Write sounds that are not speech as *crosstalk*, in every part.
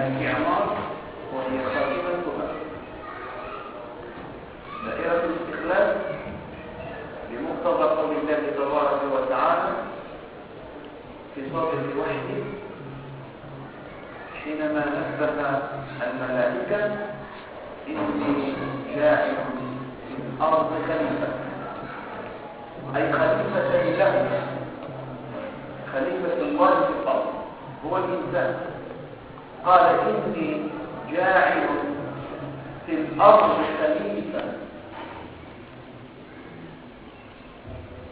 الإعمار وهي دائرة الاستخلاف بمقتضى قول الله تبارك وتعالى في الوحي حينما الملائكة إني جاعل في الأرض خليفة أي خليفة خليفة الله في الأرض هو الإنسان. قال إني جاعل في الأرض خليفة.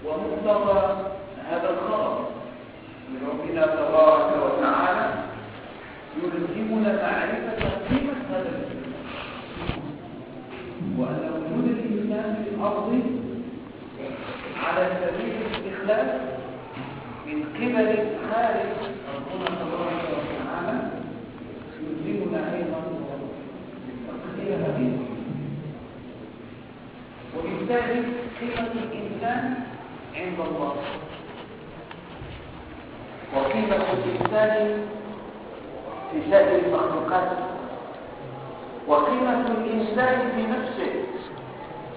ومقتضى هذا الخبر من ربنا تبارك وتعالى يلزمنا معرفة قيمة هذا الإنسان. وأن وجود الإنسان في الأرض على سبيل الاستخلاف من قبل الخالق ربنا تبارك وتعالى يلزمنا أيضا بالتقدير هذه وبالتالي قيمة الإنسان عند الله. وقيمة الإنسان في سائر المخلوقات. وقيمة الإنسان في نفسه.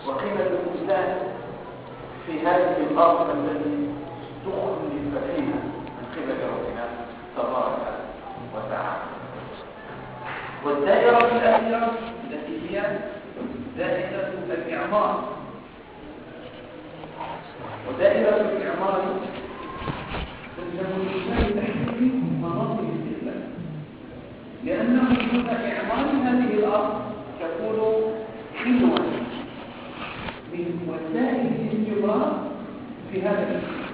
وقيمة الإنسان في هذه الأرض التي تخلف فيها من قبل ربنا تبارك وتعالى. والدائرة الأخيرة التي هي دائرة الإعمار. ودائرة الإعمار الإنسان تحديد مناطق الاستخلاف لأن وجود إعمار هذه الأرض تكون حلوة من وسائل الاستمرار في هذا الاستخلاف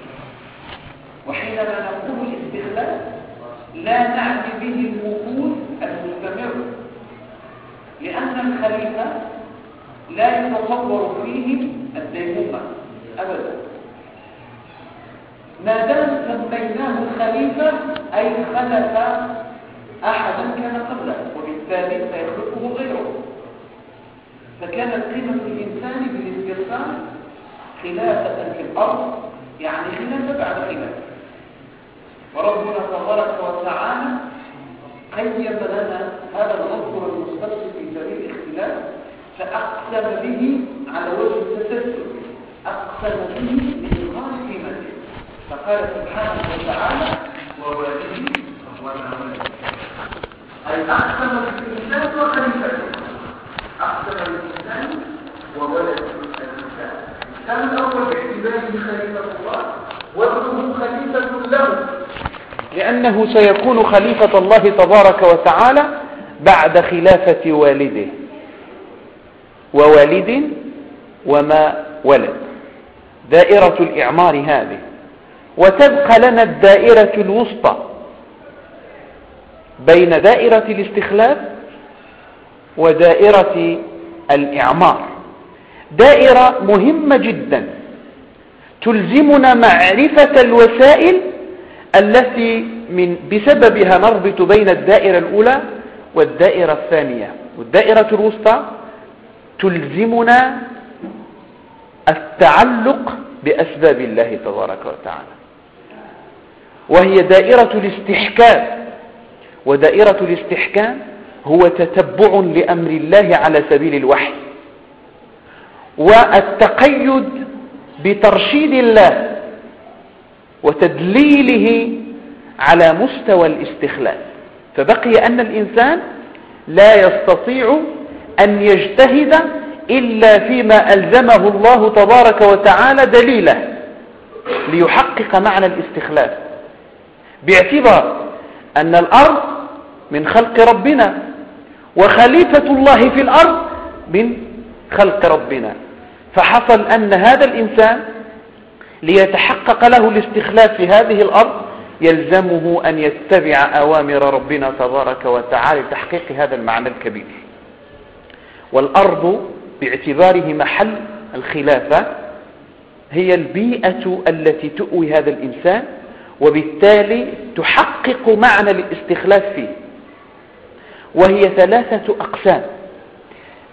وحينما نقول الاستخلاف لا نعني به الوقود المستمر لأن الخليفة لا يتصور فيه الديمومة أبدا. ما دام سميناه خليفة أي خلف أحدا كان قبله وبالتالي سيخلقه غيره. فكانت قيمة الإنسان بالاسترسال خلافة في الأرض يعني خلافة بعد خلافة. وربنا تبارك وتعالى قيم لنا هذا العنصر المستقصد في سبيل الاختلاف فأقسم به على وجه التسلسل. أقسم به بإظهار قيمته فقال سبحانه وتعالى ووالده وما ولد أي أقسم بالإنسان وخليفته. أقسم بالإنسان وولد الإنسان الإنسان الأول باعتباره خليفة الله؟ وابنه خليفة له. لأنه سيكون خليفة الله تبارك وتعالى بعد خلافة والده. ووالد وما ولد. دائرة الإعمار هذه. وتبقى لنا الدائرة الوسطى بين دائرة الاستخلاف ودائرة الإعمار. دائرة مهمة جدا. تلزمنا معرفة الوسائل التي من بسببها نربط بين الدائرة الأولى والدائرة الثانية. والدائرة الوسطى تلزمنا التعلق بأسباب الله تبارك وتعالى. وهي دائرة الاستحكام. ودائرة الاستحكام هو تتبع لأمر الله على سبيل الوحي. والتقيد بترشيد الله وتدليله على مستوى الاستخلاف فبقي أن الإنسان لا يستطيع أن يجتهد إلا فيما ألزمه الله تبارك وتعالى دليله ليحقق معنى الاستخلاف. باعتبار أن الأرض من خلق ربنا وخليفة الله في الأرض من خلق ربنا. فحصل أن هذا الإنسان ليتحقق له الاستخلاف في هذه الأرض يلزمه أن يتبع أوامر ربنا تبارك وتعالى لتحقيق هذا المعنى الكبير. والأرض باعتباره محل الخلافة هي البيئة التي تؤوي هذا الإنسان وبالتالي تحقق معنى الاستخلاف فيه. وهي ثلاثة أقسام.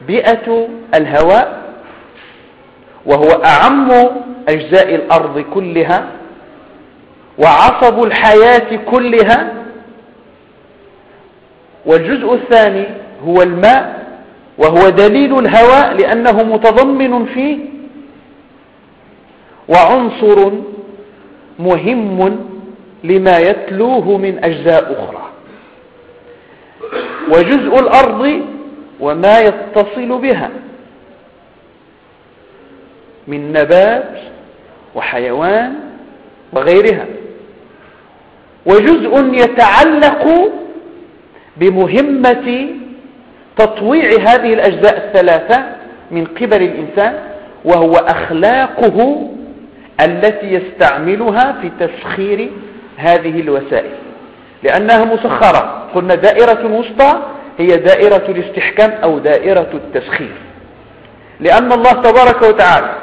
بيئة الهواء وهو أعم أجزاء الأرض كلها وعصب الحياة كلها والجزء الثاني هو الماء وهو دليل الهواء لأنه متضمن فيه وعنصر مهم لما يتلوه من أجزاء أخرى. وجزء الأرض وما يتصل بها من نبات وحيوان وغيرها. وجزء يتعلق بمهمة تطويع هذه الأجزاء الثلاثة من قبل الإنسان وهو أخلاقه التي يستعملها في تسخير هذه الوسائل. لأنها مسخرة. قلنا دائرة وسطى هي دائرة الاستحكام أو دائرة التسخير. لأن الله تبارك وتعالى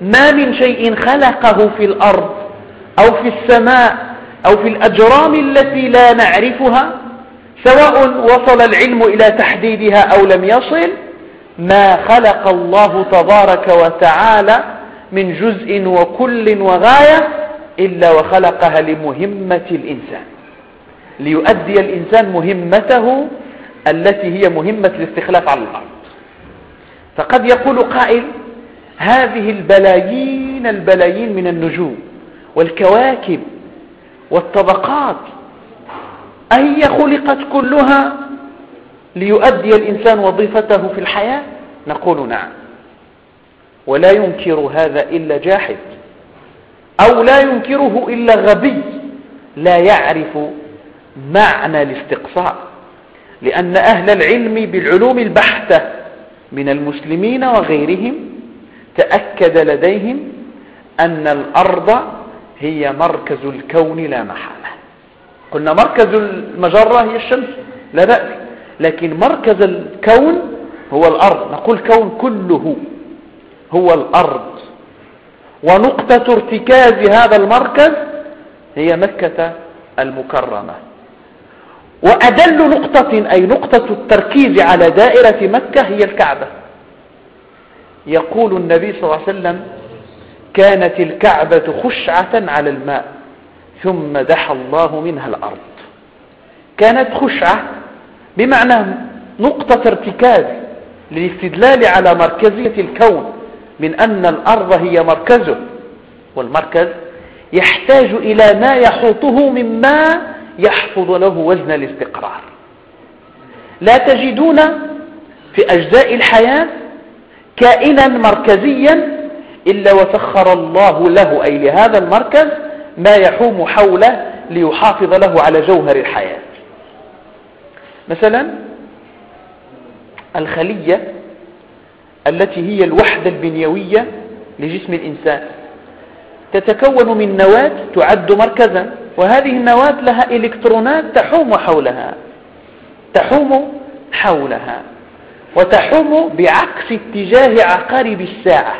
ما من شيء خلقه في الأرض أو في السماء أو في الأجرام التي لا نعرفها سواء وصل العلم إلى تحديدها أو لم يصل ما خلق الله تبارك وتعالى من جزء وكل وغاية إلا وخلقها لمهمة الإنسان. ليؤدي الإنسان مهمته التي هي مهمة الاستخلاف على الأرض. فقد يقول قائل هذه البلايين البلايين من النجوم والكواكب والطبقات أهي خلقت كلها ليؤدي الإنسان وظيفته في الحياة؟ نقول نعم. ولا ينكر هذا إلا جاحد. أو لا ينكره إلا غبي. لا يعرف معنى الاستقصاء. لأن أهل العلم بالعلوم البحتة من المسلمين وغيرهم تأكد لديهم أن الأرض هي مركز الكون لا محالة قلنا مركز المجرة هي الشمس لا بأس. لكن مركز الكون هو الأرض. نقول كون كله هو الأرض. ونقطة ارتكاز هذا المركز هي مكة المكرمة. وأدل نقطة أي نقطة التركيز على دائرة مكة هي الكعبة. يقول النبي صلى الله عليه وسلم كانت الكعبة خشعة على الماء. ثم دحى الله منها الأرض. كانت خشعة بمعنى نقطة ارتكاز للاستدلال على مركزية الكون من أن الأرض هي مركزه والمركز يحتاج إلى ما يحوطه مما يحفظ له وزن الاستقرار. لا تجدون في أجزاء الحياة كائنا مركزيا إلا وسخر الله له أي لهذا المركز ما يحوم حوله ليحافظ له على جوهر الحياة. مثلا الخلية التي هي الوحدة البنيوية لجسم الإنسان. تتكون من نواة تعد مركزا وهذه النواة لها إلكترونات تحوم حولها. تحوم حولها وتحوم بعكس اتجاه عقارب الساعة.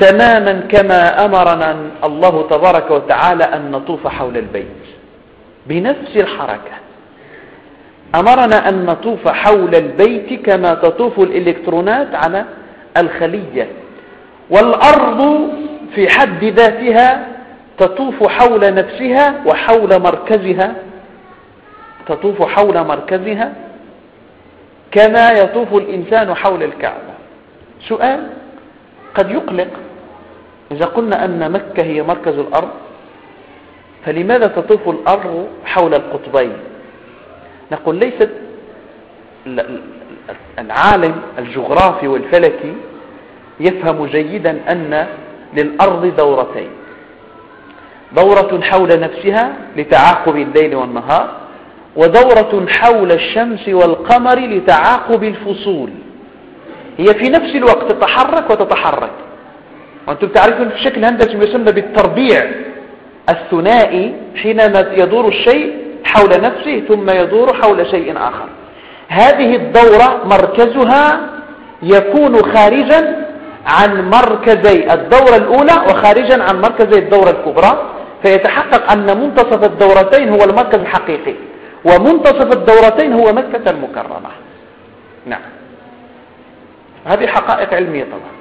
تماما كما أمرنا الله تبارك وتعالى أن نطوف حول البيت بنفس الحركة. أمرنا أن نطوف حول البيت كما تطوف الإلكترونات على الخلية. والأرض في حد ذاتها تطوف حول نفسها وحول مركزها تطوف حول مركزها كما يطوف الإنسان حول الكعبة. سؤال قد يقلق. إذا قلنا أن مكة هي مركز الأرض فلماذا تطوف الأرض حول القطبين؟ نقول ليست العالم الجغرافي والفلكي يفهم جيدا أن للأرض دورتين. دورة حول نفسها لتعاقب الليل والنهار ودورة حول الشمس والقمر لتعاقب الفصول. هي في نفس الوقت تتحرك وتتحرك. وأنتم تعرفون في الشكل الهندسي يسمى بالتربيع الثنائي حينما يدور الشيء حول نفسه ثم يدور حول شيء آخر. هذه الدورة مركزها يكون خارجا عن مركزي الدورة الأولى وخارجا عن مركزي الدورة الكبرى. فيتحقق أن منتصف الدورتين هو المركز الحقيقي ومنتصف الدورتين هو مكة المكرمة. نعم. هذه حقائق علمية طبعا.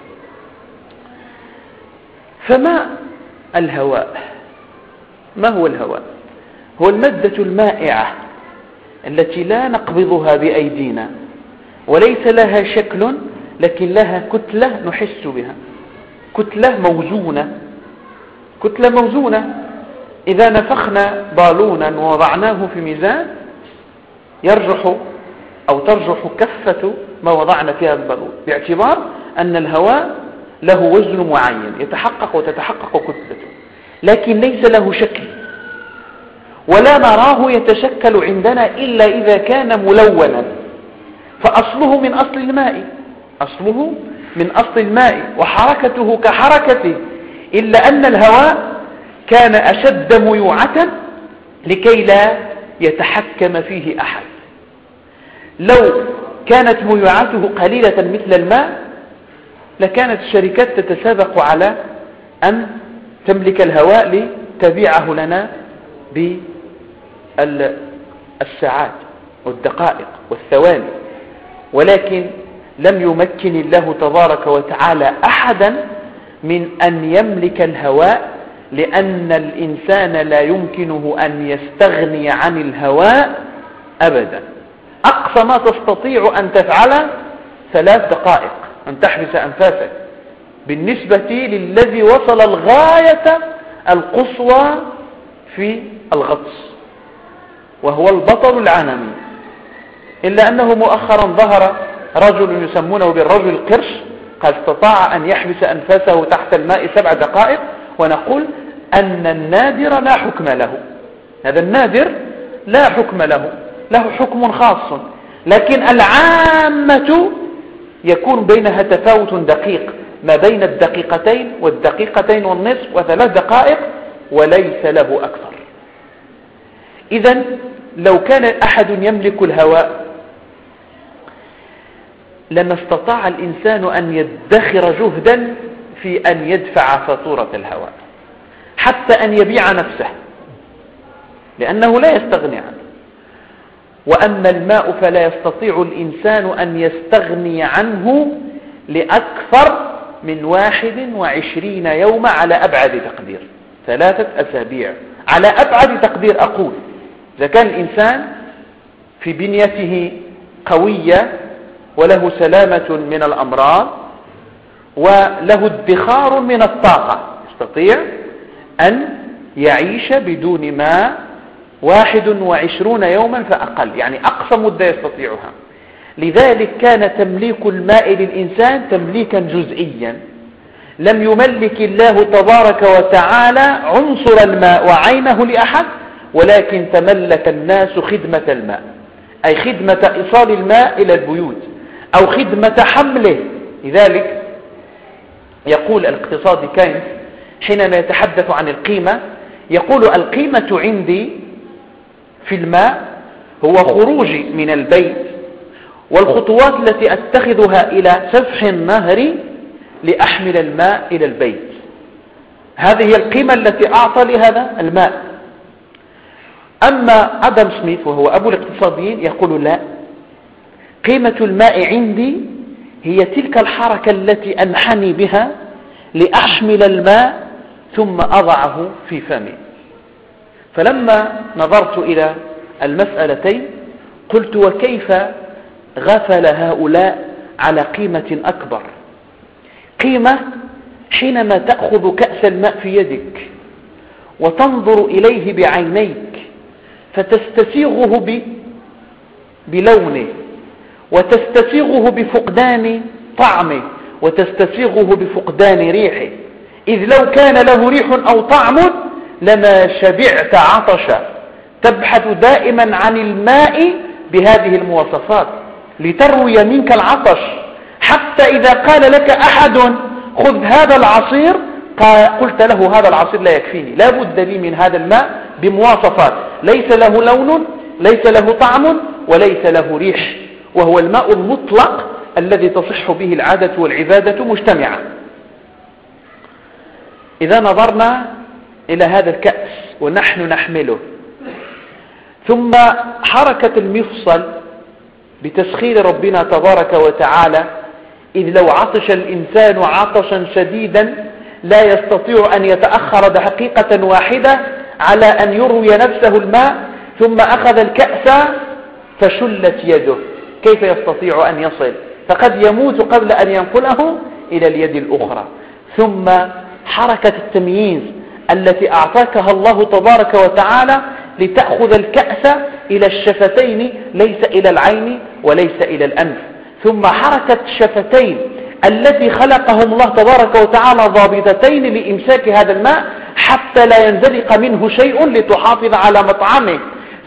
فما الهواء؟ ما هو الهواء؟ هو المادة المائعة التي لا نقبضها بأيدينا وليس لها شكل لكن لها كتلة نحس بها. كتلة موزونة. كتلة موزونة. إذا نفخنا بالونا ووضعناه في ميزان يرجح أو ترجح كفة ما وضعنا فيها البالون. باعتبار أن الهواء له وزن معين يتحقق وتتحقق كتلته لكن ليس له شكل. ولا نراه يتشكل عندنا إلا إذا كان ملونا. فأصله من أصل الماء. أصله من أصل الماء وحركته كحركته إلا أن الهواء كان أشد ميوعة لكي لا يتحكم فيه أحد. لو كانت ميوعته قليلة مثل الماء لكانت الشركات تتسابق على أن تملك الهواء لتبيعه لنا بالساعات والدقائق والثواني. ولكن لم يمكن الله تبارك وتعالى أحدا من أن يملك الهواء لأن الإنسان لا يمكنه أن يستغني عن الهواء أبدا. أقصى ما تستطيع أن تفعله ثلاث دقائق. أن تحبس أنفاسك. بالنسبة للذي وصل الغاية القصوى في الغطس وهو البطل العالمي إلا أنه مؤخرا ظهر رجل يسمونه بالرجل القرش قد استطاع أن يحبس أنفاسه تحت الماء سبع دقائق ونقول أن النادر لا حكم له. هذا النادر لا حكم له له حكم خاص. لكن العامة يكون بينها تفاوت دقيق ما بين الدقيقتين والدقيقتين والنصف وثلاث دقائق وليس له أكثر. إذا لو كان أحد يملك الهواء لما استطاع الإنسان أن يدخر جهدا في أن يدفع فاتورة الهواء حتى أن يبيع نفسه لأنه لا يستغني عنه. وأما الماء فلا يستطيع الإنسان أن يستغني عنه لأكثر من واحد وعشرين يوما على أبعد تقدير. ثلاثة أسابيع. على أبعد تقدير أقول. إذا كان الإنسان في بنيته قوية وله سلامة من الأمراض وله ادخار من الطاقة يستطيع أن يعيش بدون ماء واحد وعشرون يوما فأقل. يعني أقصى مدة يستطيعها. لذلك كان تمليك الماء للإنسان تمليكا جزئيا. لم يملك الله تبارك وتعالى عنصر الماء وعينه لأحد ولكن تملك الناس خدمة الماء. أي خدمة إيصال الماء إلى البيوت أو خدمة حمله. لذلك يقول الاقتصادي كاينز حينما يتحدث عن القيمة يقول القيمة عندي في الماء هو خروجي من البيت. والخطوات التي أتخذها إلى سفح النهر لأحمل الماء إلى البيت. هذه القيمة التي أعطى لهذا الماء. أما أدم سميث وهو أبو الاقتصاديين يقول لا. قيمة الماء عندي هي تلك الحركة التي أنحني بها لأحمل الماء ثم أضعه في فمي. فلما نظرت إلى المسألتين قلت وكيف غفل هؤلاء على قيمة أكبر؟ قيمة حينما تأخذ كأس الماء في يدك وتنظر إليه بعينيك فتستسيغه بلونه وتستسيغه بفقدان طعمه وتستسيغه بفقدان ريحه. إذ لو كان له ريح أو طعم لما شبعت عطشا تبحث دائما عن الماء بهذه المواصفات لتروي منك العطش. حتى إذا قال لك أحد خذ هذا العصير. قلت له هذا العصير لا يكفيني. لا بد لي من هذا الماء بمواصفات. ليس له لون ليس له طعم وليس له ريح. وهو الماء المطلق الذي تصح به العادة والعبادة مجتمعا إذا نظرنا إلى هذا الكأس ونحن نحمله. ثم حركة المفصل بتسخير ربنا تبارك وتعالى إذ لو عطش الإنسان عطشا شديدا لا يستطيع أن يتأخر دقيقة واحدة على أن يروي نفسه الماء ثم أخذ الكأس فشلت يده. كيف يستطيع أن يصل؟ فقد يموت قبل أن ينقله إلى اليد الأخرى. ثم حركة التمييز التي أعطاكها الله تبارك وتعالى لتأخذ الكأس إلى الشفتين ليس إلى العين وليس إلى الأنف. ثم حركة الشفتين التي خلقهم الله تبارك وتعالى ضابطتين لإمساك هذا الماء حتى لا ينزلق منه شيء لتحافظ على مطعمه.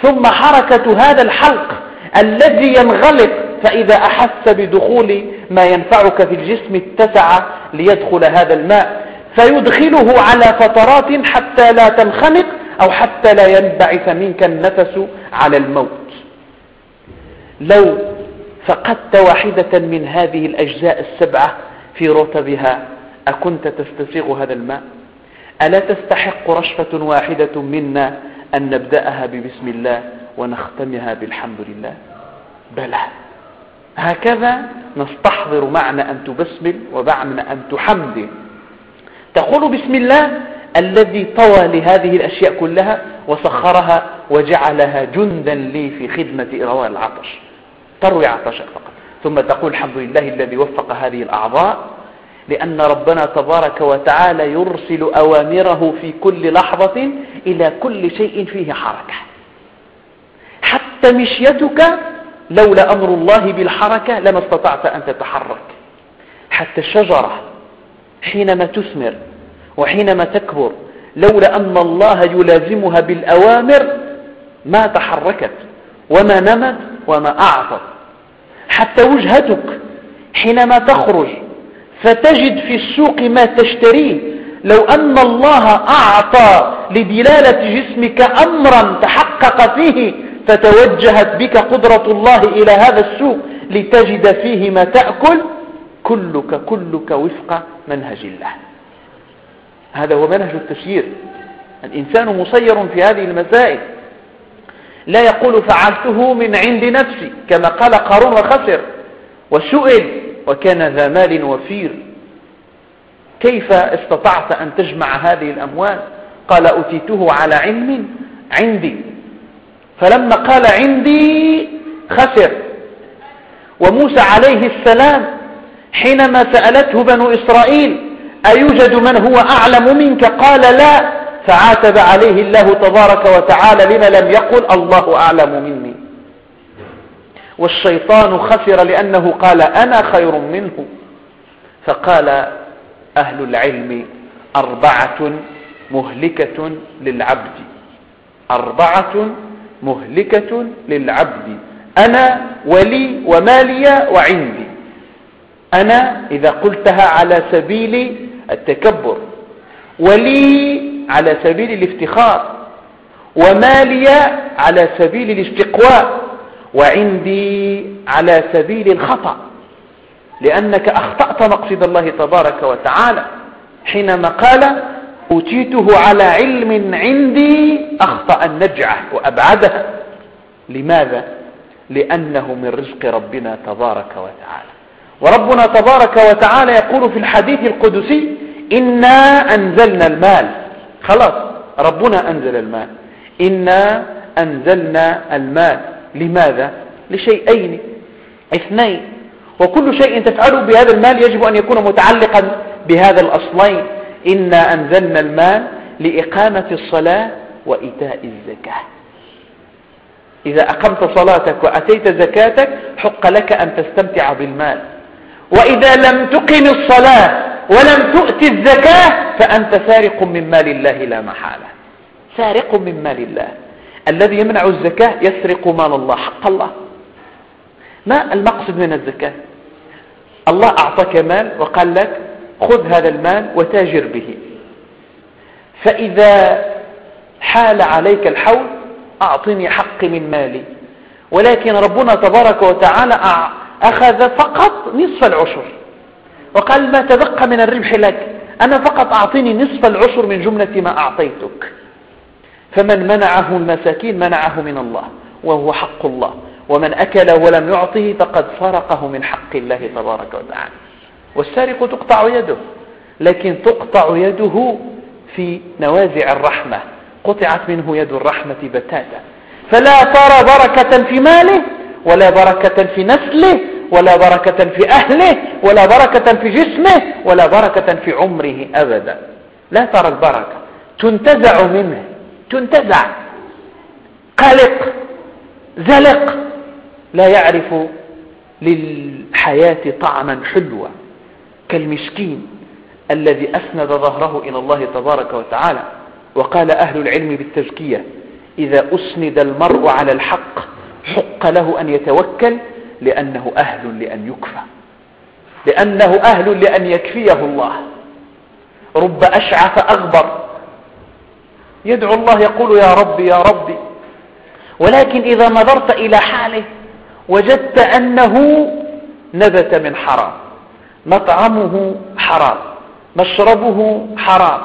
ثم حركة هذا الحلق الذي ينغلق فإذا أحس بدخول ما ينفعك في الجسم اتسع ليدخل هذا الماء. فيدخله على فترات حتى لا تنخنق أو حتى لا ينبعث منك النفس على الموت. لو فقدت واحدة من هذه الأجزاء السبعة في رتبها أكنت تستسيغ هذا الماء؟ ألا تستحق رشفة واحدة منا أن نبدأها ببسم الله ونختمها بالحمد لله؟ بلى. هكذا نستحضر معنى أن تبسمل ومعنى أن تحمد تقول بسم الله الذي طوى لهذه الأشياء كلها وسخرها وجعلها جندا لي في خدمة إرواء العطش. تروي عطشك فقط. ثم تقول الحمد لله الذي وفق هذه الأعضاء لأن ربنا تبارك وتعالى يرسل أوامره في كل لحظة إلى كل شيء فيه حركة. حتى مشيتك لولا أمر الله بالحركة لما استطعت أن تتحرك. حتى الشجرة حينما تثمر وحينما تكبر لولا أن الله يلازمها بالأوامر ما تحركت وما نمت وما أعطت. حتى وجهتك حينما تخرج فتجد في السوق ما تشتريه لو أن الله أعطى لدلالة جسمك أمرا تحقق فيه فتوجهت بك قدرة الله إلى هذا السوق لتجد فيه ما تأكل كلك كلك وفق منهج الله. هذا هو منهج التسيير الإنسان مسير في هذه المسائل. لا يقول فعلته من عند نفسي كما قال قارون وخسر وسئل وكان ذا مال وفير. كيف استطعت أن تجمع هذه الأموال؟ قال أتيته على علم عندي. فلما قال عندي خسر. وموسى عليه السلام حينما سألته بنو إسرائيل أيوجد من هو أعلم منك؟ قال لا. فعاتب عليه الله تبارك وتعالى لما لم يقل الله أعلم مني. والشيطان خسر لأنه قال أنا خير منه. فقال أهل العلم أربعة مهلكة للعبد. أربعة مهلكة للعبد. أنا ولي ومالي وعندي. أنا إذا قلتها على سبيل التكبر ولي على سبيل الافتخار ومالي على سبيل الاستقواء وعندي على سبيل الخطأ لأنك أخطأت مقصد الله تبارك وتعالى حينما قال أوتيته على علم عندي أخطأ النجعة وأبعدها لماذا؟ لأنه من رزق ربنا تبارك وتعالى وربنا تبارك وتعالى يقول في الحديث القدسي إنا أنزلنا المال. خلاص ربنا أنزل المال. إنا أنزلنا المال. لماذا؟ لشيئين. اثنين. وكل شيء تفعله بهذا المال يجب أن يكون متعلقا بهذا الأصلين. إنا أنزلنا المال لإقامة الصلاة وإيتاء الزكاة. إذا أقمت صلاتك وأتيت زكاتك حق لك أن تستمتع بالمال. وإذا لم تقم الصلاة ولم تؤت الزكاة فأنت سارق من مال الله لا محالة. سارق من مال الله. الذي يمنع الزكاة يسرق مال الله حق الله. ما المقصد من الزكاة؟ الله أعطاك مال وقال لك خذ هذا المال وتاجر به. فإذا حال عليك الحول أعطني حق من مالي. ولكن ربنا تبارك وتعالى أخذ فقط نصف العشر. وقال ما تبقى من الربح لك؟ أنا فقط أعطيني نصف العشر من جملة ما أعطيتك. فمن منعه المساكين منعه من الله وهو حق الله. ومن أكل ولم يعطه فقد فرقه من حق الله تبارك وتعالى. والسارق تقطع يده لكن تقطع يده في نوازع الرحمة. قطعت منه يد الرحمة بتاتا. فلا ترى بركة في ماله ولا بركة في نسله ولا بركة في أهله ولا بركة في جسمه ولا بركة في عمره أبدا. لا ترى البركة. تنتزع منه. تنتزع. قلق. زلق. لا يعرف للحياة طعما حلوا كالمسكين الذي أسند ظهره إلى الله تبارك وتعالى وقال أهل العلم بالتزكية إذا أسند المرء على الحق حق له أن يتوكل لأنه أهل لأن يكفى. لأنه أهل لأن يكفيه الله. رب أشعث أغبر. يدعو الله يقول يا ربي يا ربي. ولكن إذا نظرت إلى حاله وجدت أنه نبت من حرام. مطعمه حرام. مشربه حرام.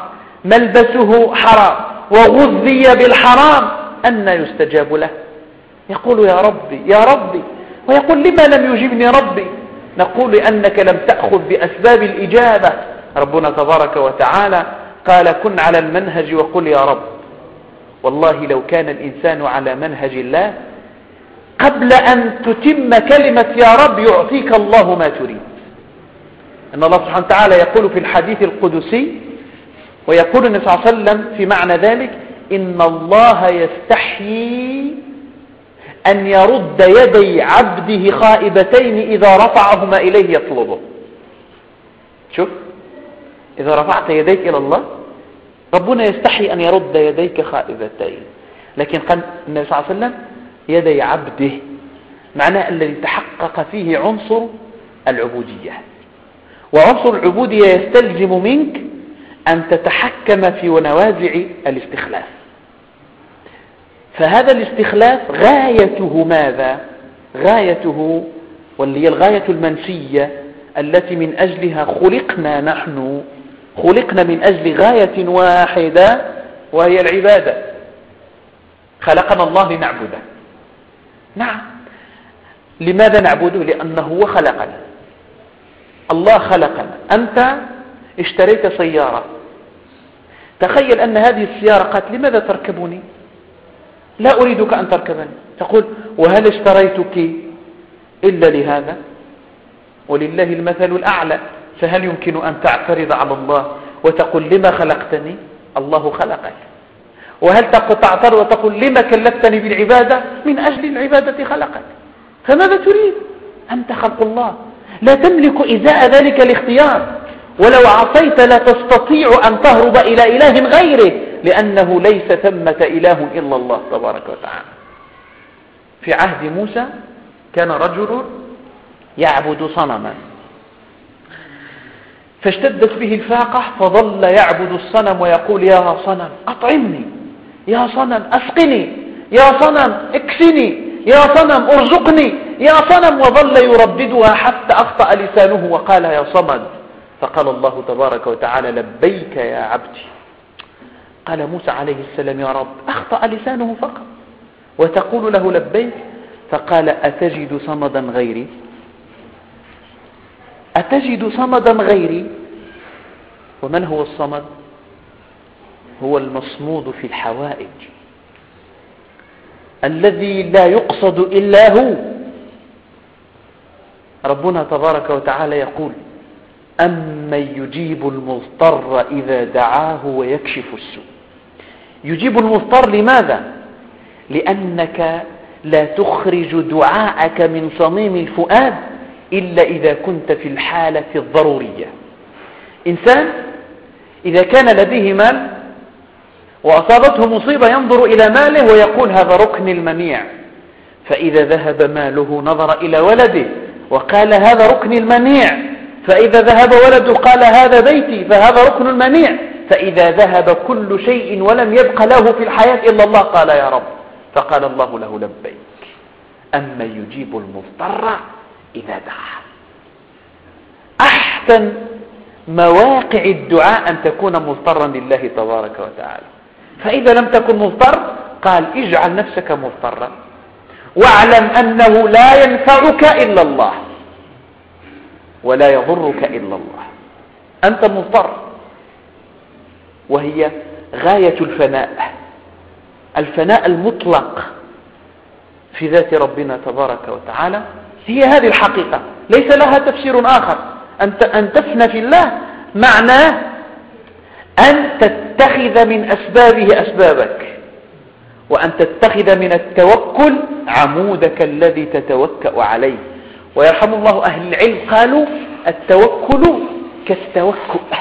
ملبسه حرام. وغذي بالحرام أن يستجاب له. يقول يا ربي يا ربي. ويقول لما لم يجبني ربي؟ نقول لأنك لم تأخذ بأسباب الإجابة. ربنا تبارك وتعالى قال كن على المنهج وقل يا رب. والله لو كان الإنسان على منهج الله قبل أن تتم كلمة يا رب يعطيك الله ما تريد. أن الله سبحانه وتعالى يقول في الحديث القدسي ويقول النبي صلى الله عليه وسلم في معنى ذلك إن الله يستحيي أن يرد يدي عبده خائبتين إذا رفعهما إليه يطلبه. شوف إذا رفعت يديك إلى الله ربنا يستحي أن يرد يديك خائبتين. لكن قال النبي صلى الله عليه وسلم يدي عبده معناه الذي تحقق فيه عنصر العبودية. وعنصر العبودية يستلزم منك أن تتحكم في نوازع الاستخلاف. فهذا الاستخلاف غايته ماذا؟ غايته واللي هي الغاية المنسية التي من أجلها خلقنا نحن خلقنا من أجل غاية واحدة وهي العبادة. خلقنا الله لنعبده نعم. لماذا نعبده لأنه هو خلقنا. الله خلقنا. أنت اشتريت سيارة. تخيل أن هذه السيارة قالت لماذا تركبني؟ لا أريدك أن تركبني. تقول وهل اشتريتك إلا لهذا؟ ولله المثل الأعلى. فهل يمكن أن تعترض على الله وتقول لما خلقتني؟ الله خلقك. وهل تعترض وتقول لما كلفتني بالعبادة؟ من أجل العبادة خلقك. فماذا تريد؟ أنت خلق الله. لا تملك إزاء ذلك الاختيار. ولو عصيت لا تستطيع أن تهرب إلى إله غيره. لأنه ليس ثمة إله إلا الله تبارك وتعالى. في عهد موسى كان رجل يعبد صنما. فاشتدت به الفاقة فظل يعبد الصنم ويقول يا صنم أطعمني يا صنم أسقني يا صنم اكسني يا صنم ارزقني يا صنم. وظل يرددها حتى أخطأ لسانه وقال يا صمد. فقال الله تبارك وتعالى لبيك يا عبدي. قال موسى عليه السلام يا رب أخطأ لسانه فقط وتقول له لبيك. فقال أتجد صمدا غيري؟ أتجد صمدا غيري؟ ومن هو الصمد؟ هو المصمود في الحوائج الذي لا يقصد إلا هو. ربنا تبارك وتعالى يقول أمن يجيب المضطر إذا دعاه ويكشف السوء. يجيب المضطر لماذا؟ لأنك لا تخرج دعاءك من صميم الفؤاد إلا إذا كنت في الحالة الضرورية. إنسان إذا كان لديه مال وأصابته مصيبة ينظر إلى ماله ويقول هذا ركن المنيع. فإذا ذهب ماله نظر إلى ولده وقال هذا ركن المنيع. فإذا ذهب ولده قال هذا بيتي فهذا ركن المنيع. فإذا ذهب كل شيء ولم يبق له في الحياة إلا الله قال يا رب. فقال الله له لبيك. أما يجيب المضطر إذا دعا. أحسن مواقع الدعاء أن تكون مضطرا لله تبارك وتعالى. فإذا لم تكن مضطر قال اجعل نفسك مضطرا. واعلم أنه لا ينفعك إلا الله. ولا يضرك إلا الله. أنت مضطر. وهي غاية الفناء. الفناء المطلق في ذات ربنا تبارك وتعالى هي هذه الحقيقة. ليس لها تفسير آخر. أن تفنى في الله معناه أن تتخذ من أسبابه أسبابك وأن تتخذ من التوكل عمودك الذي تتوكأ عليه. ويرحم الله أهل العلم قالوا التوكل كالتوكؤ.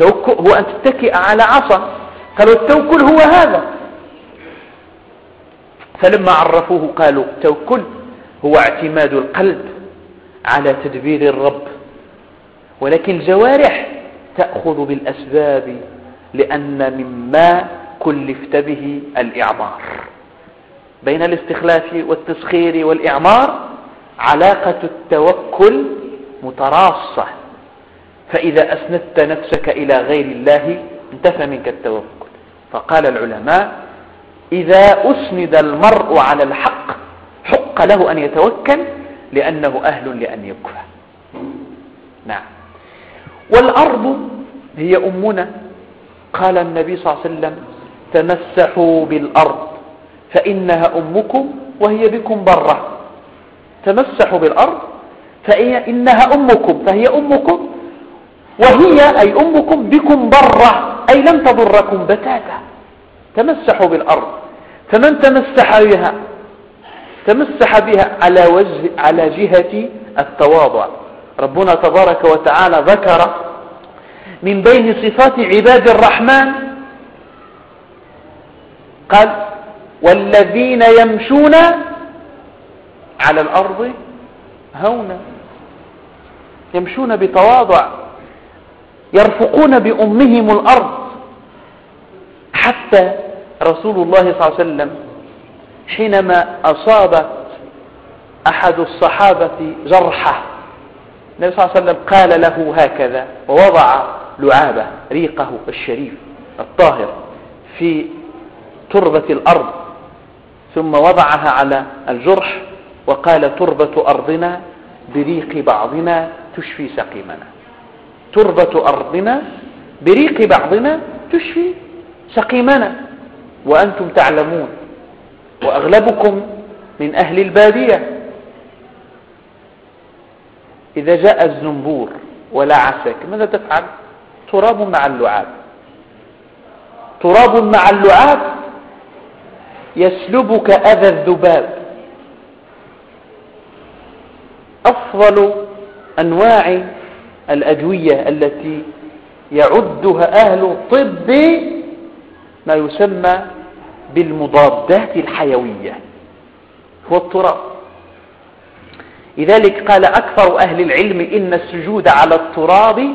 التوكؤ هو أن تتكئ على عصا. قالوا التوكل هو هذا. فلما عرفوه قالوا التوكل هو اعتماد القلب على تدبير الرب. ولكن الجوارح تأخذ بالأسباب لأن مما كلفت به الإعمار. بين الاستخلاف والتسخير والإعمار علاقة التوكل متراصة. فإذا أسندت نفسك إلى غير الله انتفى منك التوكل. فقال العلماء إذا أسند المرء على الحق حق له أن يتوكل لأنه أهل لأن يكفى. نعم. والأرض هي أمنا. قال النبي صلى الله عليه وسلم تمسحوا بالأرض فإنها أمكم وهي بكم برة. تمسحوا بالأرض فهي إنها أمكم فهي أمكم وهي أي أمكم بكم برة أي لم تضركم بتاتا. تمسحوا بالأرض. فمن تمسح بها تمسح بها على وجه على جهة التواضع. ربنا تبارك وتعالى ذكر من بين صفات عباد الرحمن قال والذين يمشون على الأرض هونا يمشون بتواضع. يرفقون بأمهم الأرض. حتى رسول الله صلى الله عليه وسلم حينما أصابت أحد الصحابة جرحه النبي صلى الله عليه وسلم قال له هكذا ووضع لعابه ريقه الشريف الطاهر في تربة الأرض ثم وضعها على الجرح وقال تربة أرضنا بريق بعضنا تشفي سقيمنا. تربة أرضنا بريق بعضنا تشفي سقيمنا. وأنتم تعلمون وأغلبكم من أهل البادية. إذا جاء الزنبور ولعسك ماذا تفعل؟ تراب مع اللعاب. تراب مع اللعاب يسلبك أذى الذباب. أفضل أنواع الأدوية التي يعدها أهل الطب ما يسمى بالمضادات الحيوية هو التراب. لذلك قال أكثر أهل العلم إن السجود على التراب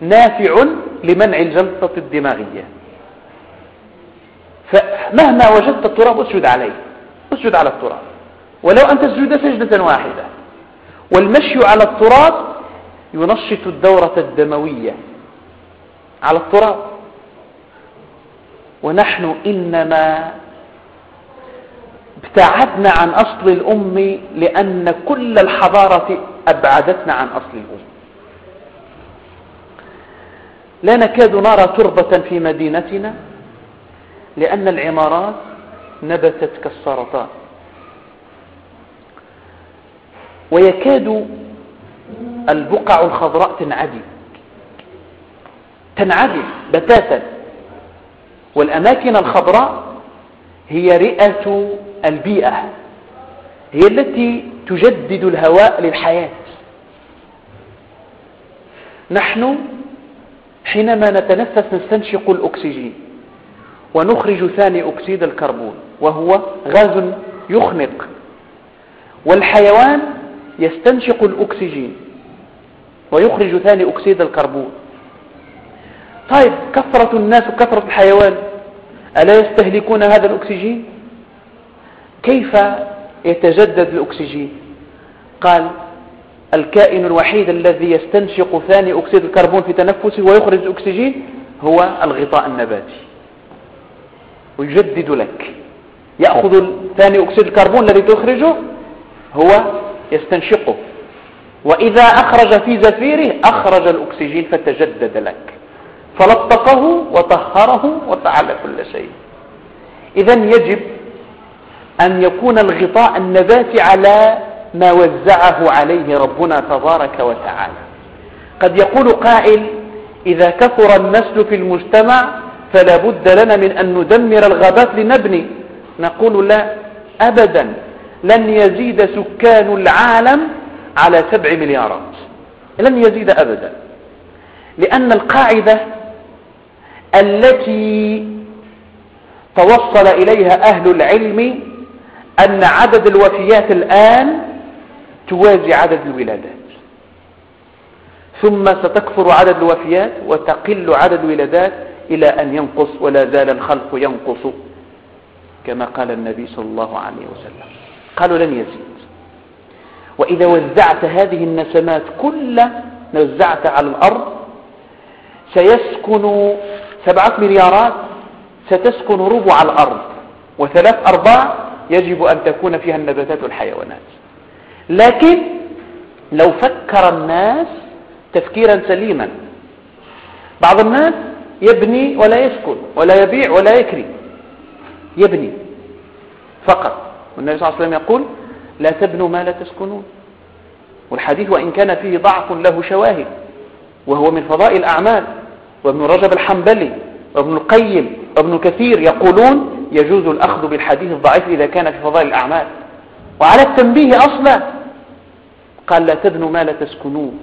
نافع لمنع الجلطة الدماغية. فمهما وجدت التراب اسجد عليه اسجد على التراب. ولو أن تسجد سجدة واحدة. والمشي على التراب ينشط الدورة الدموية على التراب. ونحن إنما ابتعدنا عن أصل الأم لأن كل الحضارة أبعدتنا عن أصل الأم. لا نكاد نرى تربة في مدينتنا لأن العمارات نبتت كالسرطان. ويكاد البقع الخضراء تنعدم. تنعدم بتاتا. والأماكن الخضراء هي رئة البيئة. هي التي تجدد الهواء للحياة. نحن حينما نتنفس نستنشق الأكسجين ونخرج ثاني أكسيد الكربون وهو غاز يخنق. والحيوان يستنشق الأكسجين. ويخرج ثاني أكسيد الكربون. طيب كثرة الناس وكثرة الحيوان ألا يستهلكون هذا الأكسجين؟ كيف يتجدد الأكسجين؟ قال الكائن الوحيد الذي يستنشق ثاني أكسيد الكربون في تنفسه ويخرج الأكسجين هو الغطاء النباتي. ويجدد لك. يأخذ ثاني أكسيد الكربون الذي تخرجه هو يستنشقه. وإذا أخرج في زفيره أخرج الأكسجين فتجدد لك. فلطقه وطهره وفعل كل شيء. إذا يجب أن يكون الغطاء النباتي على ما وزعه عليه ربنا تبارك وتعالى. قد يقول قائل إذا كثر النسل في المجتمع فلا بد لنا من أن ندمر الغابات لنبني. نقول لا أبدا. لن يزيد سكان العالم على سبع مليارات. لن يزيد أبدا. لأن القاعدة التي توصل إليها أهل العلم أن عدد الوفيات الآن توازي عدد الولادات. ثم ستكثر عدد الوفيات وتقل عدد الولادات إلى أن ينقص ولا زال الخلق ينقص كما قال النبي صلى الله عليه وسلم. قالوا لن يزيد. وإذا وزعت هذه النسمات كلها نوزعت على الأرض سيسكن سبعة مليارات ستسكن ربع الأرض وثلاث أرباع يجب أن تكون فيها النباتات والحيوانات. لكن لو فكر الناس تفكيرا سليما بعض الناس يبني ولا يسكن ولا يبيع ولا يكري يبني فقط. والنبي صلى الله عليه وسلم يقول لا تبنوا ما لا تسكنون. والحديث وإن كان فيه ضعف له شواهد وهو من فضائل الأعمال. وابن رجب الحنبلي وابن القيم وابن كثير يقولون يجوز الأخذ بالحديث الضعيف إذا كان في فضائل الأعمال. وعلى التنبيه أصلا. قال لا تبنوا ما لا تسكنون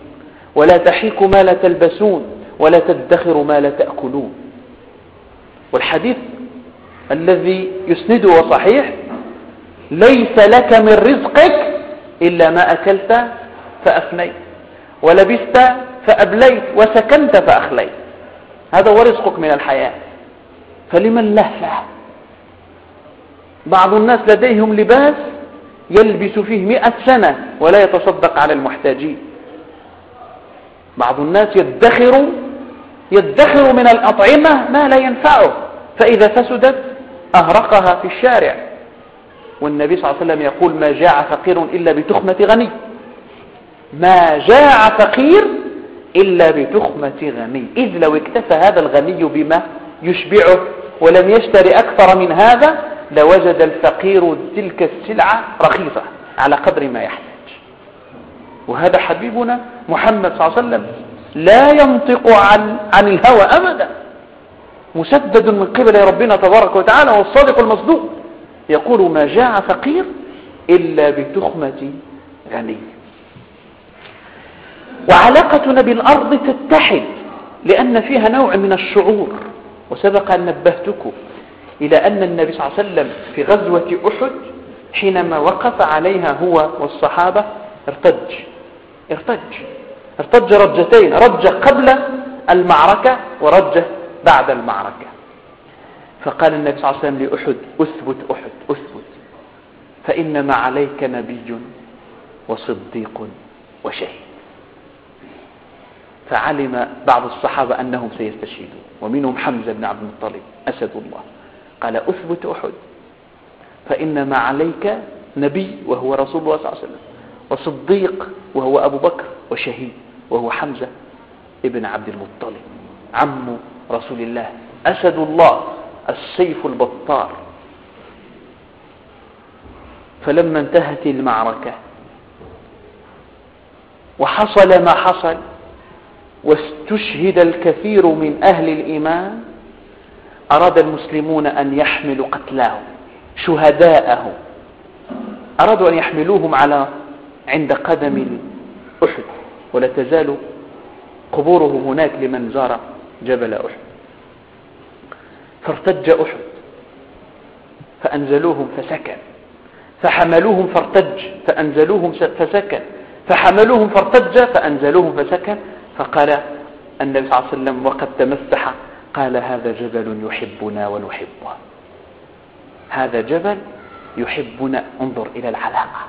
ولا تحيكوا ما لا تلبسون ولا تدخروا ما لا تأكلون. والحديث الذي يسنده صحيح ليس لك من رزقك إلا ما أكلت فأفنيت ولبست فأبليت وسكنت فأخليت. هذا هو رزقك من الحياة. فلمن لهفة؟ بعض الناس لديهم لباس يلبس فيه مئة سنة ولا يتصدق على المحتاجين. بعض الناس يدخر يدخر من الأطعمة ما لا ينفعه فإذا فسدت أهرقها في الشارع. والنبي صلى الله عليه وسلم يقول ما جاع فقير إلا بتخمة غني. ما جاع فقير إلا بتخمة غني. إذ لو اكتفى هذا الغني بما يشبعه ولم يشتري أكثر من هذا لوجد الفقير تلك السلعة رخيصة على قدر ما يحتاج. وهذا حبيبنا محمد صلى الله عليه وسلم لا ينطق عن, عن الهوى أبدا. مسدد من قبل ربنا تبارك وتعالى والصادق المصدوق. يقول ما جاء فقير إلا بتخمة غني. وعلاقتنا بالأرض تتحد لأن فيها نوع من الشعور وسبق أن نبهتكم إلى أن النبي صلى الله عليه وسلم في غزوة أحد حينما وقف عليها هو والصحابة ارتج ارتج ارتج رجتين رجة قبل المعركة ورجة بعد المعركة. فقال النبي صلى الله عليه وسلم لأحد أثبت أحد أثبت. فإنما عليك نبي وصديق وشهيد. فعلم بعض الصحابة أنهم سيستشهدون ومنهم حمزة بن عبد المطلب أسد الله. قال أثبت أحد. فإنما عليك نبي وهو رسول الله صلى الله عليه وسلم وصديق وهو أبو بكر وشهيد وهو حمزة ابن عبد المطلب عم رسول الله أسد الله. السيف البطار. فلما انتهت المعركة وحصل ما حصل واستشهد الكثير من أهل الإيمان أراد المسلمون أن يحملوا قتلاهم شهداءهم. أرادوا أن يحملوهم على عند قدم أحد ولا تزال قبوره هناك لمن زار جبل أحد. فارتج أحد. فأنزلوهم فسكن. فحملوهم فارتج. فأنزلوهم فسكن. فحملوهم فارتج. فأنزلوهم فسكن. فقال النبي صلى الله عليه وسلم وقد تمسح. قال هذا جبل يحبنا ونحبه. هذا جبل يحبنا. انظر إلى العلاقة.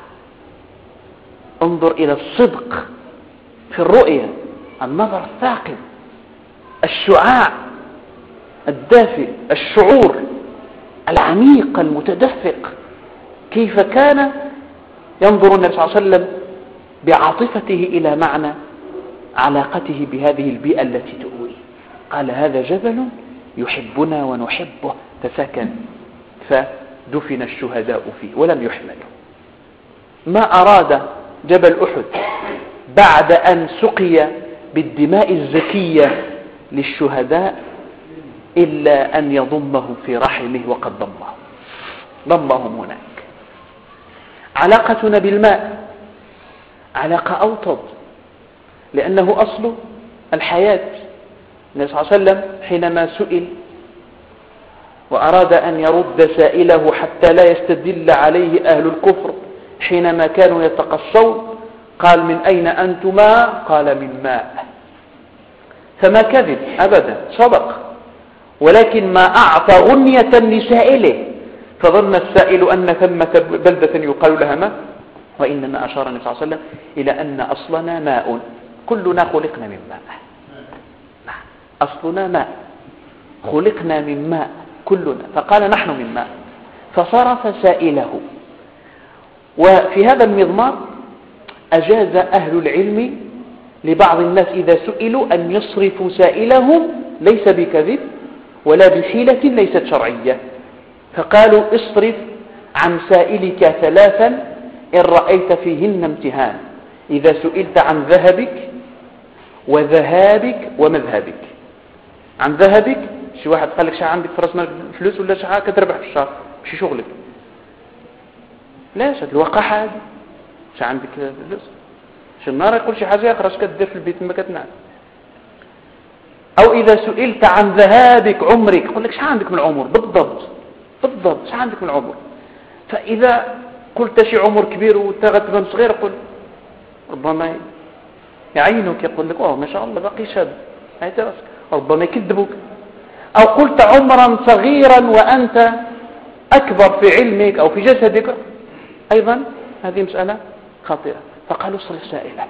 انظر إلى الصدق في الرؤية. النظر الثاقب. الشعاع. الدافئ الشعور العميق المتدفق. كيف كان؟ ينظر النبي صلى الله عليه وسلم بعاطفته إلى معنى علاقته بهذه البيئة التي تؤوي. قال هذا جبل يحبنا ونحبه. فسكن. فدفن الشهداء فيه ولم يحملوا ما أراد جبل أحد بعد أن سقي بالدماء الزكية للشهداء إلا أن يضمهم في رحمه وقد ضمهم ضمهم هناك. علاقتنا بالماء علاقة أوطد لأنه أصل الحياة. النبي صلى الله عليه وسلم حينما سئل وأراد أن يرد سائله حتى لا يستدل عليه أهل الكفر حينما كانوا يتقصون قال من أين أنتما؟ قال من ماء. فما كذب أبدا صدق. ولكن ما أعطى غنية لسائله. فظن السائل أن ثمة بلدة يقال لها ماء وإنما أشار النبي صلى الله عليه وسلم إلى أن أصلنا ماء. كلنا خلقنا من ماء. أصلنا ماء. خلقنا من ماء. كلنا. فقال نحن من ماء. فصرف سائله. وفي هذا المضمار أجاز أهل العلم لبعض الناس إذا سئلوا أن يصرفوا سائلهم ليس بكذب. ولا بحيلة ليست شرعية. فقالوا اصرف عن سائلك ثلاثا إن رأيت فيهن امتهان. إذا سئلت عن ذهبك وذهابك ومذهبك. عن ذهبك شي واحد قال لك شحال عندك في رأس فلوس ولا شحال كتربح في الشهر ماشي شغلك. لا شاد الوقاحة هذه. شحال عندك فلوس. شي النار يقول شي حاجة أخرى اش كدير في البيت ما كتنعم أو إذا سئلت عن ذهابك عمرك يقول لك شحال عندك من العمر؟ بالضبط بالضبط شحال عندك من العمر؟ فإذا قلت شي عمر كبير وانت غتبان صغير قل ربما يعينك يقول لك أوه ما شاء الله باقي شاب ربما يكذبك. أو قلت عمرا صغيرا وأنت أكبر في علمك أو في جسدك أيضا هذه مسألة خطيرة. فقالوا اصرف سائلك.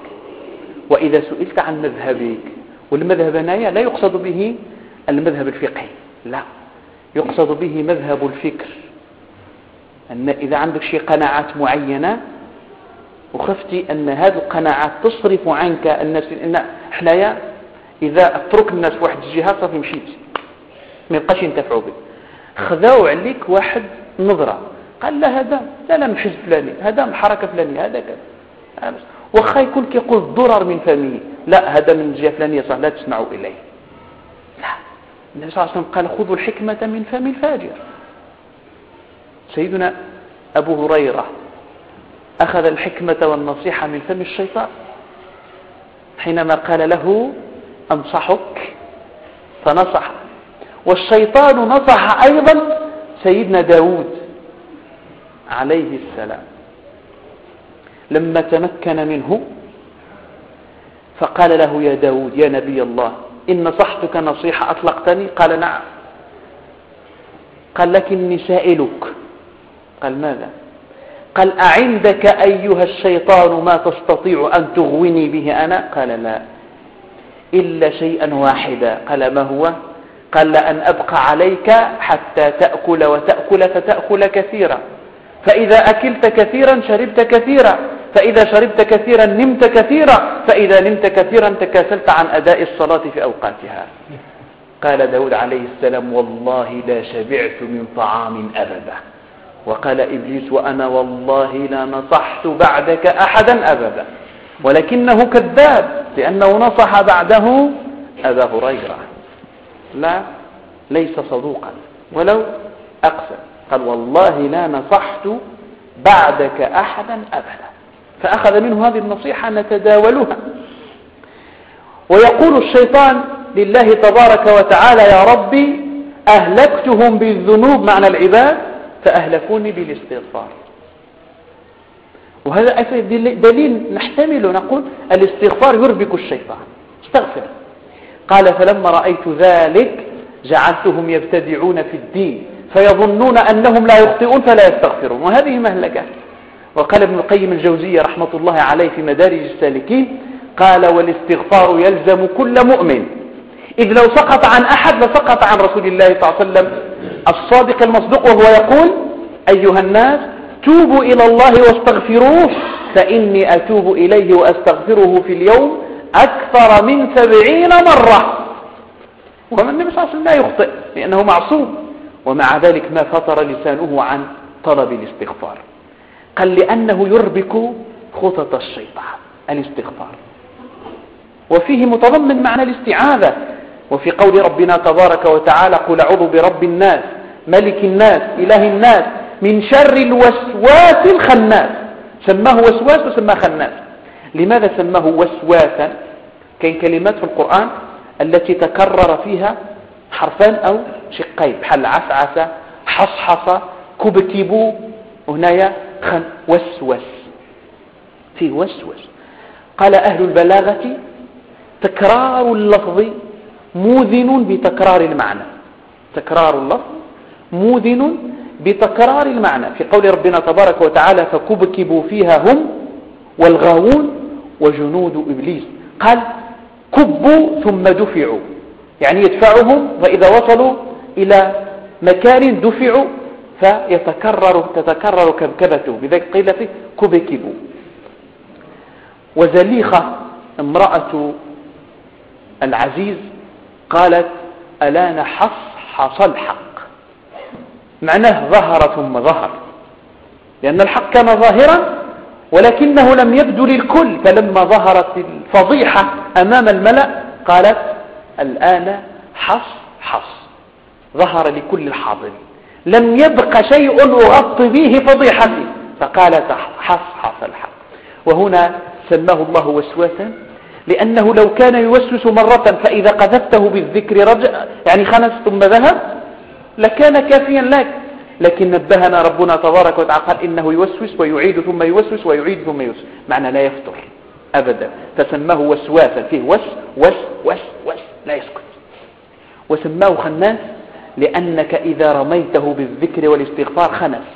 وإذا سئلت عن مذهبك والمذهب هنايا لا يقصد به المذهب الفقهي لا. يقصد به مذهب الفكر. أن إذا عندك شي قناعات معينة وخفتي أن هذه القناعات تصرف عنك الناس إن حنايا إذا أترك الناس واحد الجهة صافي مشيت. ما يبقاش ينتفعوا بك خذاو عليك واحد نظرة. قال لا هذا لا لا من فلاني هذا من حركة فلانية هذا كذا. واخا يكون كيقول ضرر من فمه. لا هذا من الجهة فلانية صح لا تسمعوا إليه. لا. النبي صلى الله عليه وسلم قال خذوا الحكمة من فم الفاجر. سيدنا أبو هريرة أخذ الحكمة والنصيحة من فم الشيطان. حينما قال له أنصحك فنصح. والشيطان نصح أيضا سيدنا داود عليه السلام. لما تمكن منه فقال له يا داود يا نبي الله إن نصحتك نصيحة أطلقتني؟ قال نعم. قال لكني سائلك. قال ماذا؟ قال أعندك أيها الشيطان ما تستطيع أن تغويني به أنا؟ قال لا إلا شيئا واحدا. قال ما هو؟ قال لأن أبقى عليك حتى تأكل وتأكل فتأكل كثيرا. فإذا أكلت كثيرا شربت كثيرا. فإذا شربت كثيرا نمت كثيرا. فإذا نمت كثيرا تكاسلت عن أداء الصلاة في أوقاتها. قال داود عليه السلام والله لا شبعت من طعام أبدا. وقال إبليس وأنا والله لا نصحت بعدك أحدا أبدا. ولكنه كذاب لأنه نصح بعده أبا هريرة. لا ليس صدوقا. ولو أقسم قال والله لا نصحت بعدك أحدا أبدا. فأخذ منه هذه النصيحة نتداولها. ويقول الشيطان لله تبارك وتعالى يا ربي أهلكتهم بالذنوب معنى العباد فأهلكوني بالاستغفار. وهذا دليل نحتمل نقول الاستغفار يربك الشيطان. استغفر. قال فلما رأيت ذلك جعلتهم يبتدعون في الدين فيظنون أنهم لا يخطئون فلا يستغفرون. وهذه مهلكة. وقال ابن القيم الجوزية رحمة الله عليه في مدارج السالكين قال والاستغفار يلزم كل مؤمن. إذ لو سقط عن أحد لسقط عن رسول الله صلى الله عليه وسلم. الصادق المصدوق وهو يقول أيها الناس توبوا إلى الله واستغفروه فإني أتوب إليه وأستغفره في اليوم أكثر من سبعين مرة. ومن النبي صلى الله عليه وسلم لا يخطئ لأنه معصوم. ومع ذلك ما فطر لسانه عن طلب الاستغفار. قال لأنه يربك خطط الشيطان الاستغفار وفيه متضمن معنى الاستعاذة. وفي قول ربنا تبارك وتعالى قل أعوذ برب الناس ملك الناس إله الناس من شر الوسواس الخناس. سماه وسواس وسماه خناس. لماذا سماه وسواسا؟ كاين كلمات في القرآن التي تكرر فيها حرفان أو شقين بحال عسعس حصحص كبتبو هنايا خن وسوس. في وسوس. قال أهل البلاغة تكرار اللفظ موذن بتكرار المعنى. تكرار اللفظ موذن بتكرار المعنى. في قول ربنا تبارك وتعالى فكبكبوا فيها هم والغاوون وجنود إبليس. قال كبوا ثم دفعوا. يعني يدفعهم وإذا وصلوا إلى مكان دفعوا فيتكرر تتكرر كبكبته. بذلك قيل فيه كبكبوا. وزليخة امرأة العزيز قالت ألان حص حص الحق. معناه ظهر ثم ظهر. لأن الحق كان ظاهرا ولكنه لم يبدو للكل. فلما ظهرت الفضيحة أمام الملأ قالت الآن حص حص ظهر لكل الحاضرين لم يبق شيء أغطي به فضيحتي. فقالت حص حص الحق. وهنا سماه الله وسواسا لأنه لو كان يوسوس مرة فإذا قذفته بالذكر رجع يعني خنس ثم ذهب لكان كافيا لك. لكن نبهنا ربنا تبارك وتعالى قال إنه يوسوس ويعيد ثم يوسوس ويعيد ثم يوسوس. معنى لا يفتر أبدا. فسماه وسواسا فيه وس وس وس وس لا يسكت. وسماه خناس لأنك إذا رميته بالذكر والاستغفار خنس.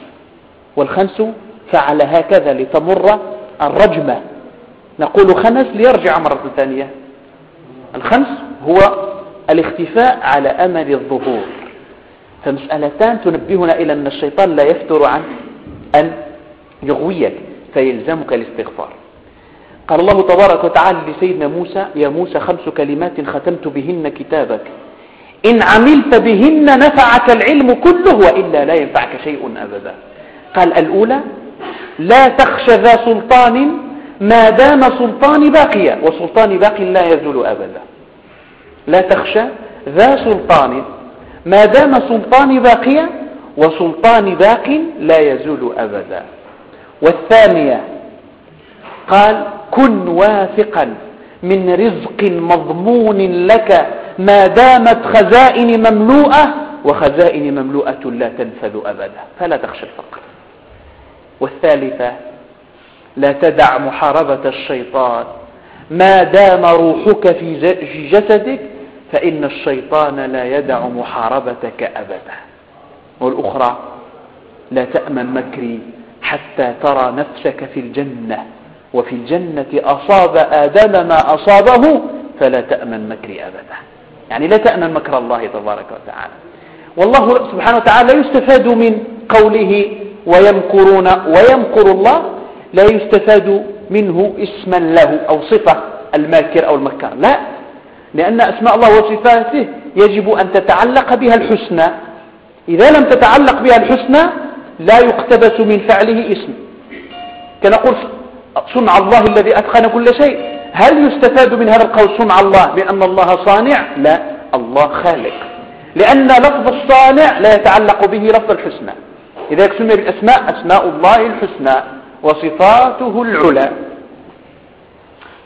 والخنس فعل هكذا لتمر الرجمة نقول خنس ليرجع مرة ثانية. الخنس هو الاختفاء على أمل الظهور. فمسألتان تنبهنا إلى أن الشيطان لا يفتر عن أن يغويك فيلزمك الاستغفار. قال الله تبارك وتعالى لسيدنا موسى يا موسى خمس كلمات ختمت بهن كتابك. إن عملت بهن نفعك العلم كله وإلا لا ينفعك شيء أبدا. قال الأولى لا تخشى ذا سلطان ما دام سلطان باقيا وسلطان باق لا يزول أبدا. لا تخشى ذا سلطان ما دام سلطان باقيا وسلطان باق لا يزول أبدا. والثانية قال كن واثقا من رزق مضمون لك ما دامت خزائن مملوءة وخزائن مملوءة لا تنفذ أبدا فلا تخشى الفقر. والثالثة لا تدع محاربة الشيطان. ما دام روحك في جسدك فإن الشيطان لا يدع محاربتك أبدا. والأخرى لا تأمن مكري حتى ترى نفسك في الجنة. وفي الجنة أصاب آدم ما أصابه فلا تأمن مكري أبدا. يعني لا تأمن مكر الله تبارك وتعالى. والله سبحانه وتعالى يستفاد من قوله ويمكرون ويمكر الله لا يستفاد منه اسما له أو صفة الماكر أو المكار. لا لأن أسماء الله وصفاته يجب أن تتعلق بها الحسنى. إذا لم تتعلق بها الحسنى لا يقتبس من فعله اسم. كنقول صنع الله الذي أتقن كل شيء. هل يستفاد من هذا القول صنع الله بأن الله صانع؟ لا الله خالق. لأن لفظ الصانع لا يتعلق به لفظ الحسنى. إذا سمي بالأسماء أسماء الله الحسنى وصفاته العلى.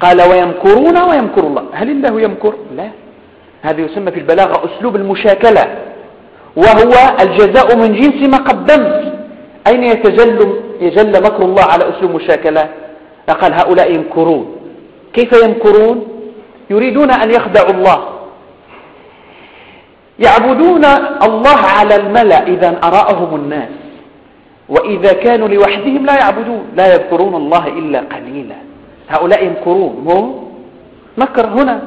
قال ويمكرون ويمكر الله. هل الله يمكر؟ لا. هذا يسمى في البلاغة أسلوب المشاكلة. وهو الجزاء من جنس ما قدمت. أين يتجل يجل مكر الله على أسلوب مشاكلة قال هؤلاء يمكرون. كيف يمكرون؟ يريدون أن يخدعوا الله. يعبدون الله على الملأ إذا أراءهم الناس وإذا كانوا لوحدهم لا يعبدون. لا يذكرون الله إلا قليلا. هؤلاء يمكرون. هم مكر هنا.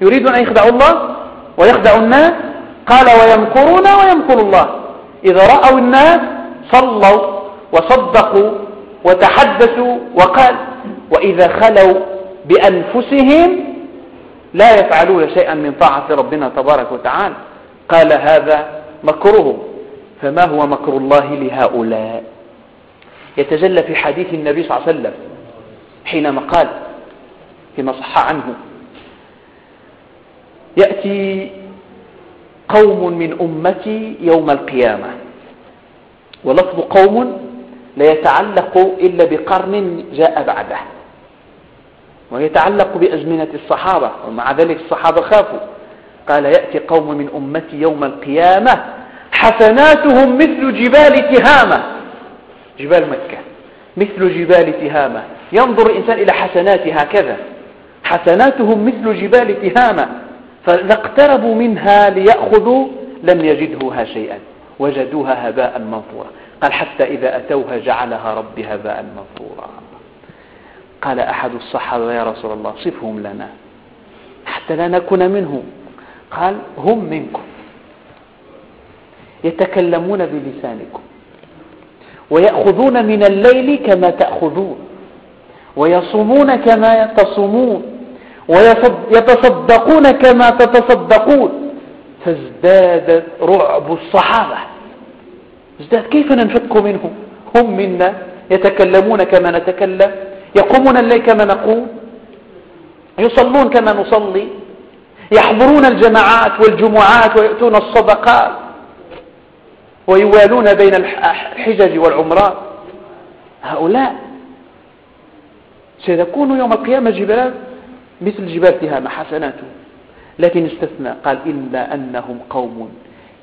يريدون أن يخدعوا الله ويخدعوا الناس. قال ويمكرون ويمكر الله. إذا رأوا الناس صلوا وصدقوا وتحدثوا وقال وإذا خلوا بأنفسهم لا يفعلون شيئا من طاعة ربنا تبارك وتعالى. قال هذا مكرهم فما هو مكر الله لهؤلاء؟ يتجلى في حديث النبي صلى الله عليه وسلم حينما قال فيما صح عنه يأتي قوم من أمتي يوم القيامة ولفظ قوم لا يتعلق إلا بقرن جاء بعده. ويتعلق بأزمنة الصحابة ومع ذلك الصحابة خافوا. قال يأتي قوم من أمتي يوم القيامة حسناتهم مثل جبال تهامة. جبال مكة. مثل جبال تهامة. ينظر الإنسان إلى حسنات هكذا. حسناتهم مثل جبال تهامة. فإذا اقتربوا منها ليأخذوا لم يجدوها شيئا. وجدوها هباء منثورا. قال حتى إذا أتوها جعلها رب هباء منثورا. قال أحد الصحابة يا رسول الله صفهم لنا. حتى لا نكون منهم. قال هم منكم. يتكلمون بلسانكم. ويأخذون من الليل كما تأخذون. ويصومون كما تصومون. ويتصدقون كما تتصدقون. فازداد رعب الصحابة. ازداد كيف ننفك منهم؟ هم منا. يتكلمون كما نتكلم. يقومون الليل كما نقوم يصلون كما نصلي يحضرون الجماعات والجمعات ويؤتون الصدقات ويوالون بين الحجج والعمرات. هؤلاء سيكون يوم القيامة جبال مثل جبال تهامة حسناته لكن استثنى قال إلا أنهم قوم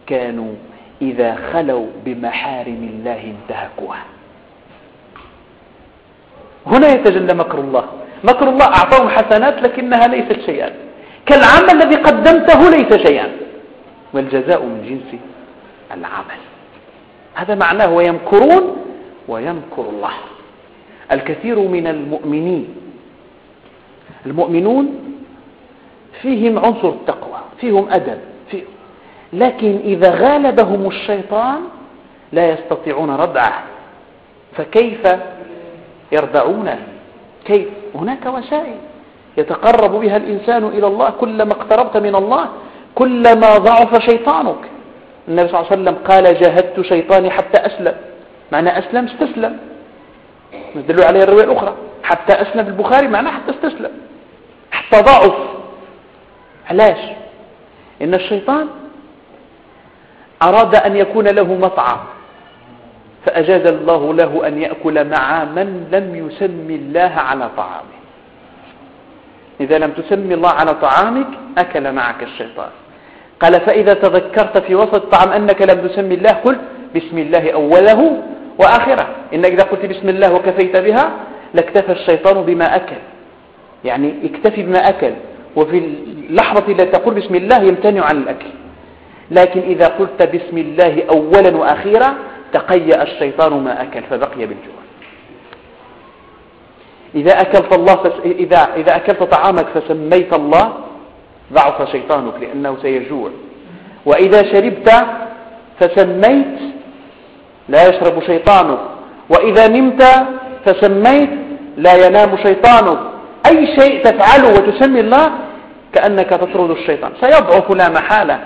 كانوا إذا خلوا بمحارم الله انتهكوها. هنا يتجلى مكر الله. مكر الله أعطاهم حسنات لكنها ليست شيئا. كالعمل الذي قدمته ليس شيئا. والجزاء من جنس العمل. هذا معناه ويمكرون ويمكر الله. الكثير من المؤمنين المؤمنون فيهم عنصر التقوى فيهم أدب فيهم لكن إذا غالبهم الشيطان لا يستطيعون ردعه. فكيف يردعونه كيف؟ هناك وسائل. يتقرب بها الإنسان إلى الله كلما اقتربت من الله كلما ضعف شيطانك. النبي صلى الله عليه وسلم قال جاهدت شيطاني حتى أسلم. معنى أسلم استسلم. ندل عليه الرواية الأخرى. حتى أسلم في البخاري معناه حتى استسلم. حتى ضعف. علاش؟ إن الشيطان أراد أن يكون له مطعم. فأجاز الله له أن يأكل مع من لم يسمي الله على طعامه. إذا لم تسمي الله على طعامك أكل معك الشيطان. قال فإذا تذكرت في وسط الطعام أنك لم تسمي الله قلت بسم الله أوله وآخره. إنك إذا قلت بسم الله وكفيت بها لاكتفى الشيطان بما أكل. يعني اكتفي بما أكل. وفي اللحظة التي تقول بسم الله يمتنع عن الأكل. لكن إذا قلت بسم الله أولا وأخيرا تقيأ الشيطان ما أكل فبقي بالجوع. إذا أكلت الله فس... إذا إذا أكلت طعامك فسميت الله ضعف شيطانك لأنه سيجوع. وإذا شربت فسميت لا يشرب شيطانك. وإذا نمت فسميت لا ينام شيطانك. أي شيء تفعله وتسمي الله كأنك تطرد الشيطان. سيضعف لا محالة.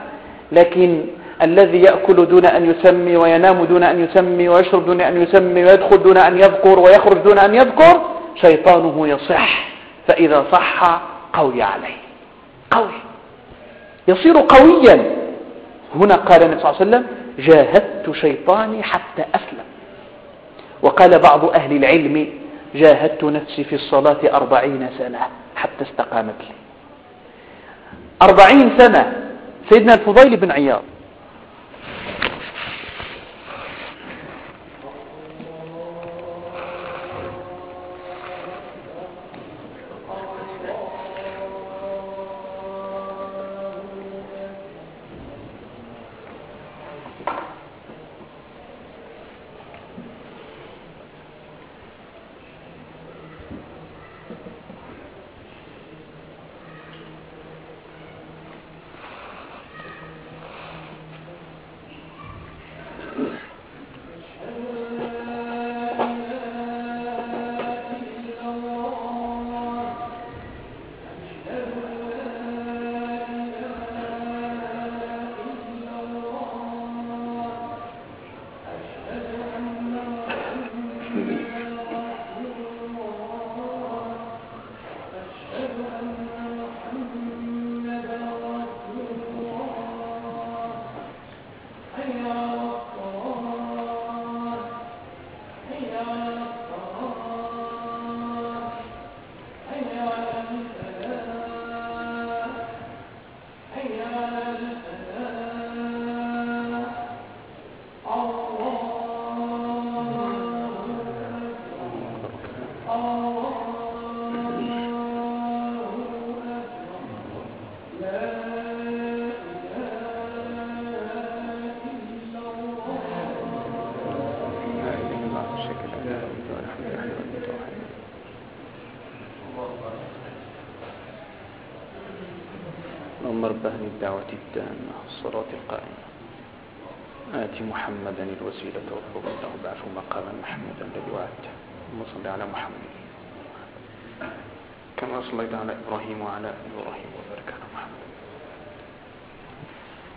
لكن الذي يأكل دون أن يسمي وينام دون أن يسمي ويشرب دون أن يسمي ويدخل دون أن يذكر ويخرج دون أن يذكر شيطانه يصح. فإذا صح قوي عليه. قوي. يصير قويا. هنا قال النبي صلى الله عليه وسلم جاهدت شيطاني حتى أسلم. وقال بعض أهل العلم جاهدت نفسي في الصلاة أربعين سنة حتى استقامت لي. أربعين سنة. سيدنا الفضيل بن عياض. هذه الدعوة التامة الصلاة القائمة. آت محمدا الوسيلة والفضيلة وبعثه مقاما محمودا الذي وعدته. اللهم صل على محمد. كما صليت على إبراهيم وعلى إبراهيم وبارك على محمد.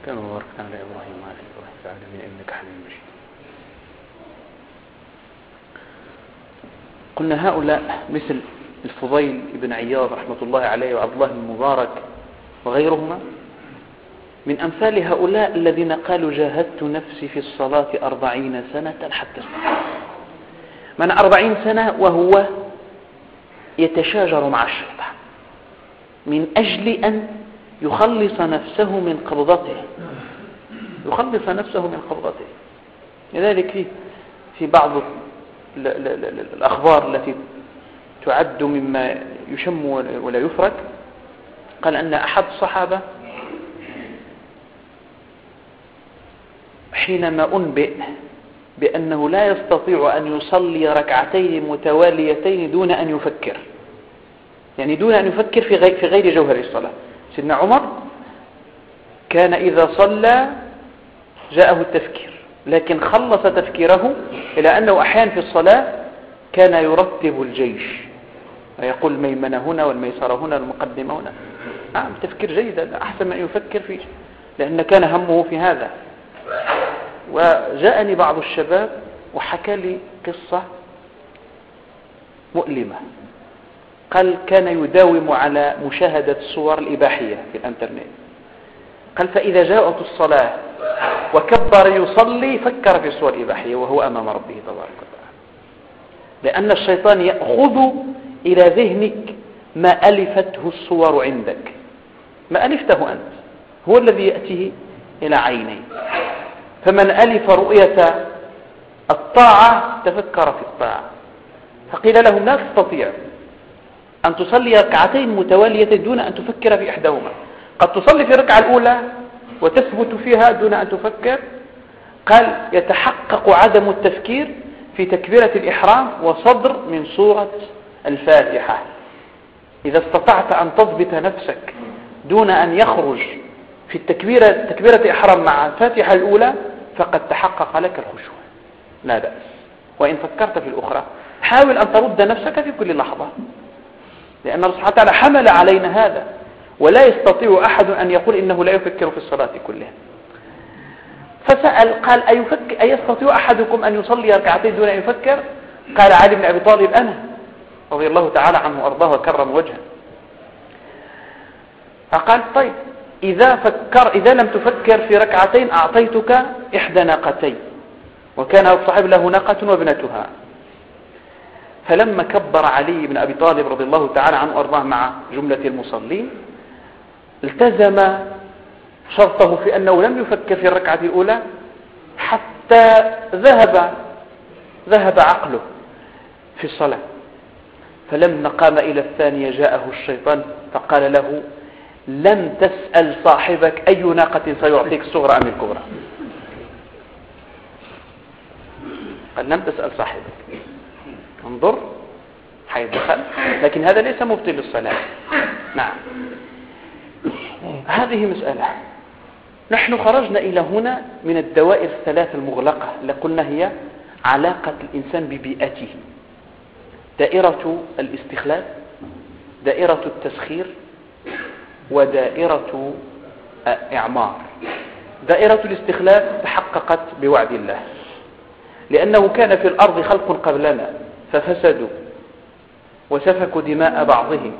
كما باركت على إبراهيم وعلى إبراهيم في العالمين. إنك حميد مجيد. قلنا هؤلاء مثل الفضيل بن عياض رحمة الله عليه وعبد الله بن مبارك وغيرهما من أمثال هؤلاء الذين قالوا جاهدت نفسي في الصلاة أربعين سنة حتى استطاع من أربعين سنة وهو يتشاجر مع الشيطان. من أجل أن يخلص نفسه من قبضته. يخلص نفسه من قبضته. لذلك في في بعض الأخبار التي تعد مما يشم ولا يفرك قال أن أحد الصحابة حينما أنبئ بأنه لا يستطيع أن يصلي ركعتين متواليتين دون أن يفكر. يعني دون أن يفكر في غير, في غير جوهر الصلاة. سيدنا عمر كان إذا صلى جاءه التفكير لكن خلص تفكيره إلى أنه أحيانا في الصلاة كان يرتب الجيش. ويقول الميمنة هنا والميسرة هنا والمقدمة هنا. نعم تفكير جيد أحسن من يفكر فيه لأن كان همه في هذا. وجاءني بعض الشباب وحكى لي قصة مؤلمة. قال كان يداوم على مشاهدة الصور الإباحية في الإنترنت. قال فإذا جاءت الصلاة وكبر يصلي فكر في الصور الإباحية وهو أمام ربه تبارك وتعالى. لأن الشيطان يأخذ إلى ذهنك ما ألفته الصور عندك. ما ألفته أنت. هو الذي يأتيه إلى عينيك. فمن ألف رؤية الطاعة تفكر في الطاعة. فقيل لهم لا تستطيع أن تصلي ركعتين متوالية دون أن تفكر في إحداهما. قد تصلي في الركعة الأولى وتثبت فيها دون أن تفكر. قال يتحقق عدم التفكير في تكبيرة الإحرام وصدر من سورة الفاتحة. إذا استطعت أن تضبط نفسك دون أن يخرج في التكبيرة تكبيرة إحرام مع الفاتحة الأولى فقد تحقق لك الخشوع. لا بأس. وإن فكرت في الأخرى حاول أن ترد نفسك في كل لحظة. لأن الله سبحانه وتعالى حمل علينا هذا. ولا يستطيع أحد أن يقول إنه لا يفكر في الصلاة كلها. فسأل قال أيفكر أيستطيع أحدكم أن يصلي ركعتين دون أن يفكر؟ قال علي بن أبي طالب أنا. رضي الله تعالى عنه وأرضاه وكرم وجهه. فقال طيب. إذا فكر إذا لم تفكر في ركعتين أعطيتك إحدى ناقتين. وكان الصاحب له ناقة وابنتها. فلما كبر علي بن أبي طالب رضي الله تعالى عنه وأرضاه مع جملة المصلين التزم شرطه في أنه لم يفكر في الركعة الأولى حتى ذهب ذهب عقله في الصلاة. فلما قام إلى الثانية جاءه الشيطان فقال له لم تسأل صاحبك أي ناقة سيعطيك الصغرى أم الكبرى. قال لم تسأل صاحبك. انظر حيدخل لكن هذا ليس مبطل للصلاة. نعم. هذه مسألة. نحن خرجنا إلى هنا من الدوائر الثلاث المغلقة. اللي قلنا هي علاقة الإنسان ببيئته. دائرة الاستخلاف دائرة التسخير ودائرة إعمار دائرة الاستخلاف تحققت بوعد الله. لأنه كان في الأرض خلق قبلنا ففسدوا وسفكوا دماء بعضهم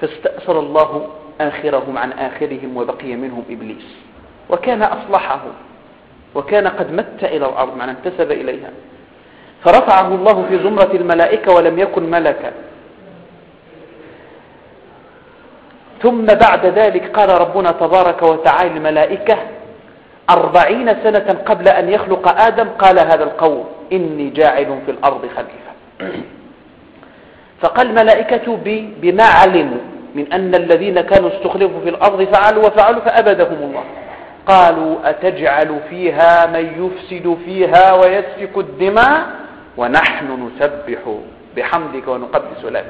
فاستأصل الله آخرهم عن آخرهم وبقي منهم إبليس. وكان أصلحه وكان قد مت إلى الأرض من انتسب إليها. فرفعه الله في زمرة الملائكة ولم يكن ملكا. ثم بعد ذلك قال ربنا تبارك وتعالى الملائكة أربعين سنة قبل أن يخلق آدم قال هذا القول إني جاعل في الأرض خليفة. فقال الملائكة بما علموا من أن الذين كانوا استخلفوا في الأرض فعلوا وفعلوا فأبدهم الله. قالوا أتجعل فيها من يفسد فيها ويسفك الدماء ونحن نسبح بحمدك ونقدس لك.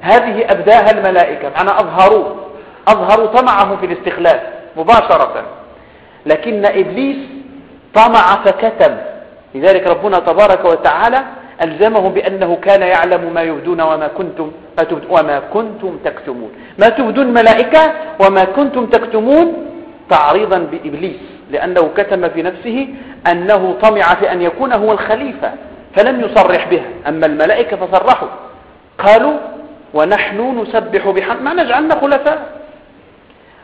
هذه أبداها الملائكة معنا أظهروا. أظهروا طمعه في الاستخلاف مباشرة. لكن إبليس طمع فكتم. لذلك ربنا تبارك وتعالى ألزمه بأنه كان يعلم ما يبدون وما كنتم وما كنتم تكتمون. ما تبدون ملائكة وما كنتم تكتمون تعريضا بإبليس لأنه كتم في نفسه أنه طمع في أن يكون هو الخليفة فلم يصرح بها. أما الملائكة فصرحوا قالوا ونحن نسبح بحمد ما نجعلنا خلفاء.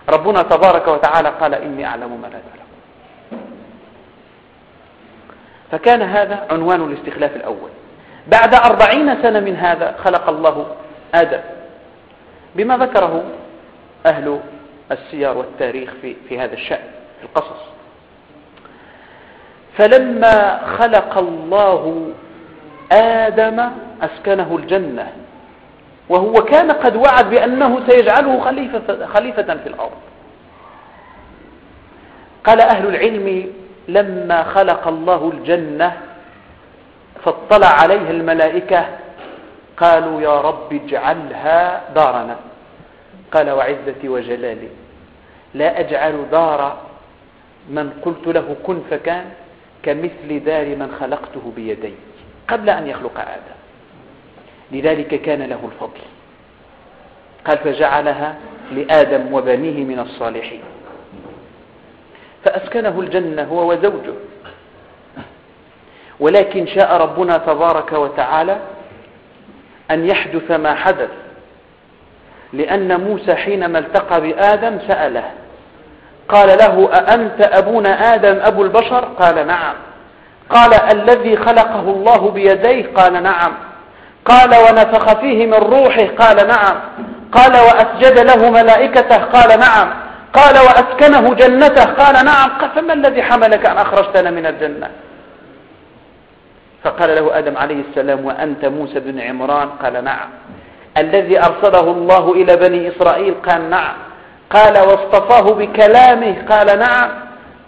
ربنا تبارك وتعالى قال إني أعلم ما لا تعلم فكان هذا عنوان الاستخلاف الأول. بعد أربعين سنة من هذا خلق الله آدم. بما ذكره أهل السير والتاريخ في, في هذا الشأن في القصص. فلما خلق الله آدم أسكنه الجنة. وهو كان قد وعد بأنه سيجعله خليفة, خليفة في الأرض. قال أهل العلم لما خلق الله الجنة فاطلع عليها الملائكة قالوا يا رب اجعلها دارنا. قال وعزتي وجلالي لا أجعل دار من قلت له كن فكان كمثل دار من خلقته بيدي قبل أن يخلق آدم. لذلك كان له الفضل. قال فجعلها لآدم وبنيه من الصالحين. فأسكنه الجنة هو وزوجه. ولكن شاء ربنا تبارك وتعالى أن يحدث ما حدث لأن موسى حينما التقى بآدم سأله قال له أأنت أبونا آدم أبو البشر؟ قال نعم. قال الذي خلقه الله بيديه؟ قال نعم. قال ونفخ فيه من روحه قال نعم. قال وأسجد له ملائكته قال نعم. قال وأسكنه جنته قال نعم. قال فما الذي حملك أن أخرجتنا من الجنة؟ فقال له آدم عليه السلام وأنت موسى بن عمران؟ قال نعم. الذي أرسله الله إلى بني إسرائيل؟ قال نعم. قال واصطفاه بكلامه؟ قال نعم.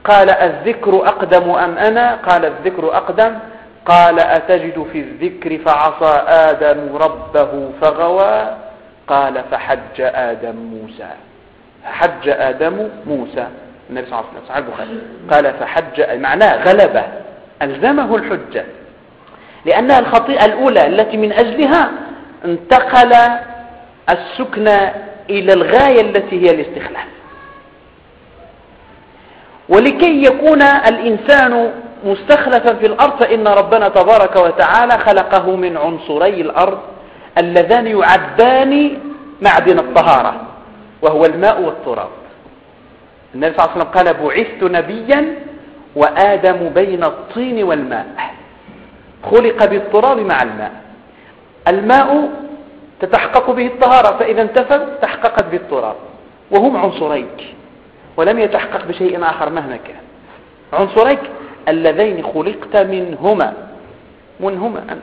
قال الذكر أقدم أم أنا؟ قال الذكر أقدم. قال أتجد في الذكر فعصى آدم ربه فغوى؟ قال فحج آدم موسى. حج آدم موسى. النبي صلى الله عليه وسلم. قال فحج معناه غلبه ألزمه الحجة. لأنها الخطيئة الأولى التي من أجلها انتقل السكن إلى الغاية التي هي الاستخلاف ولكي يكون الإنسان مستخلفا في الأرض فإن ربنا تبارك وتعالى خلقه من عنصري الأرض اللذان يعدان معدن الطهارة وهو الماء والتراب. النبي صلى الله عليه وسلم قال بعثت نبيا وآدم بين الطين والماء. خلق بالتراب مع الماء. الماء تتحقق به الطهارة فإذا انتفى تحققت بالتراب وهم عنصريك ولم يتحقق بشيء آخر مهما كان. عنصريك اللذين خلقت منهما. منهما أنت.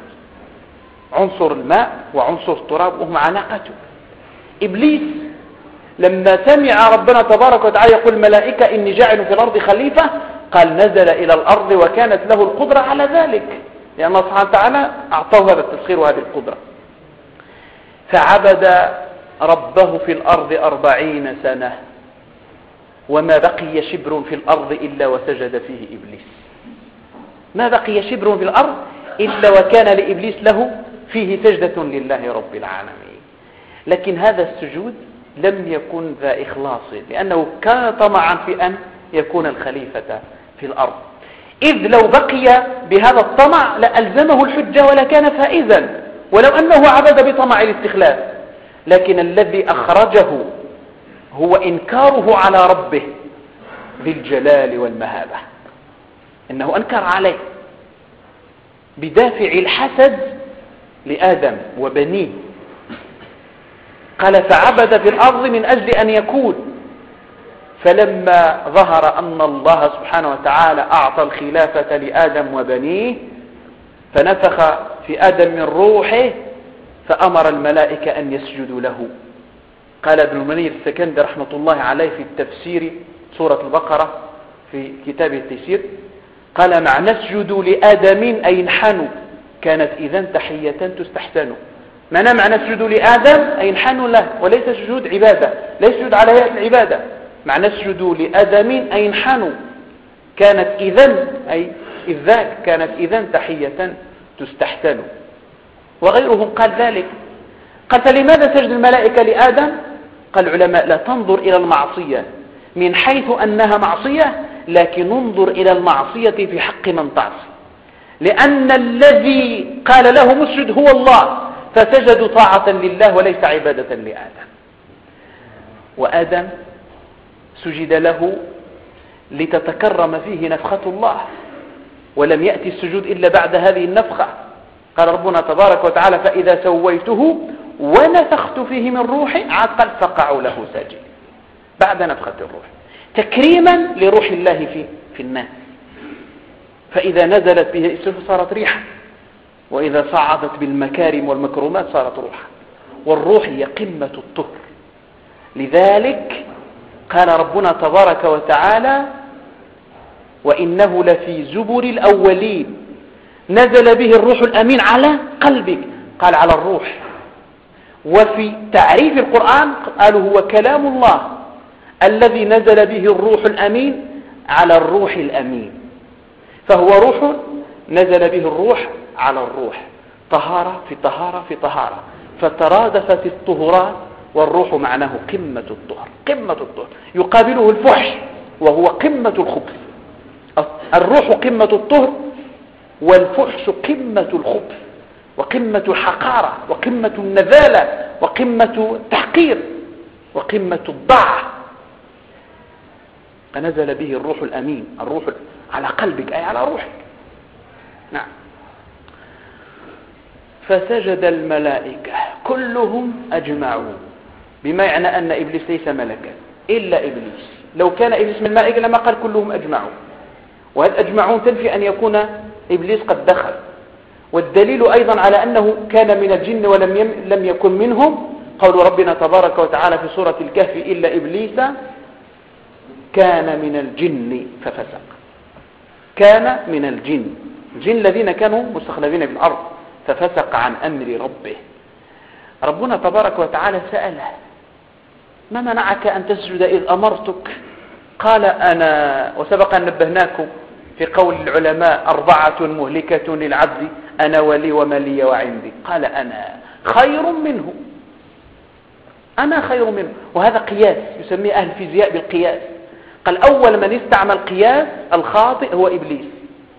عنصر الماء وعنصر التراب وهم علاقته إبليس لما سمع ربنا تبارك وتعالى يقول الملائكة إني جاعل في الأرض خليفة قال نزل إلى الأرض وكانت له القدرة على ذلك. لأن الله سبحانه وتعالى أعطاه هذا التسخير وهذه القدرة. فعبد ربه في الأرض أربعين سنة. وما بقي شبر في الأرض إلا وسجد فيه إبليس. ما بقي شبر في الأرض إلا وكان لإبليس له فيه سجدة لله رب العالمين. لكن هذا السجود لم يكن ذا إخلاص لأنه كان طمعا في أن يكون الخليفة في الأرض. إذ لو بقي بهذا الطمع لألزمه الحجة ولكان فائزا ولو أنه عبد بطمع الاستخلاف. لكن الذي أخرجه هو إنكاره على ربه بالجلال والمهابة. إنه أنكر عليه بدافع الحسد لآدم وبنيه. قال فعبد في الأرض من أجل أن يكون. فلما ظهر أن الله سبحانه وتعالى أعطى الخلافة لآدم وبنيه فنفخ في آدم من روحه فأمر الملائكة أن يسجدوا له. قال ابن المنير السكندي رحمة الله عليه في التفسير سورة البقرة في كتاب التيسير قال مع نسجد لآدم أي انحنوا كانت إذا تحية تستحسن. معنى معنى نسجد لآدم أي انحنوا له وليس سجود عبادة. لا يسجد على هيئة العبادة. معنى اسجدوا لآدم أي انحنوا كانت إذن أي إذ ذاك كانت إذن تحية تستحسن. وغيرهم قال ذلك. قال فلماذا سجد الملائكة لآدم؟ قال العلماء لا تنظر إلى المعصية. من حيث أنها معصية لكن انظر إلى المعصية في حق من تعصي لأن الذي قال له مسجد هو الله فسجدوا طاعة لله وليس عبادة لآدم. وآدم سجد له لتتكرم فيه نفخة الله ولم يأتي السجود إلا بعد هذه النفخة. قال ربنا تبارك وتعالى فإذا سويته ونفخت فيه من روحي عقل فقعوا له ساجد بعد نفخة الروح. تكريما لروح الله في, في الناس. فإذا نزلت به الإسلام صارت ريحا. وإذا صعدت بالمكارم والمكرمات صارت روحا. والروح هي قمة الطهر. لذلك قال ربنا تبارك وتعالى وإنه لفي زبر الأولين. نزل به الروح الأمين على قلبك. قال على الروح. وفي تعريف القرآن قالوا هو كلام الله. الذي نزل به الروح الأمين على الروح الأمين. فهو روح نزل به الروح على الروح. طهارة في طهارة في طهارة. فترادفت الطهرات والروح معناه قمة الطهر. قمة الطهر. يقابله الفحش وهو قمة الخبث. الروح قمة الطهر والفحش قمة الخبث وقمة الحقارة وقمة النذالة وقمة التحقير وقمة الضعف فنزل به الروح الأمين. الروح على قلبك أي على روحك. نعم. فسجد الملائكة كلهم أجمعون. بمعنى أن إبليس ليس ملكا إلا إبليس. لو كان إبليس من الملائكة لما قال كلهم أجمعون. وهل أجمعون تنفي أن يكون إبليس قد دخل؟ والدليل أيضا على أنه كان من الجن ولم يم لم يكن منهم. قول ربنا تبارك وتعالى في سورة الكهف إلا إبليس كان من الجن ففسق. كان من الجن. الجن الذين كانوا مستخلفين في الأرض ففسق عن أمر ربه. ربنا تبارك وتعالى سأله ما منعك أن تسجد إذ أمرتك؟ قال أنا وسبق أن نبهناكم في قول العلماء أربعة مهلكة للعبد أنا ولي وما لي وعندي. قال أنا خير منه. أنا خير منه. وهذا قياس يسميه أهل الفيزياء بالقياس. قال أول من استعمل القياس الخاطئ هو إبليس.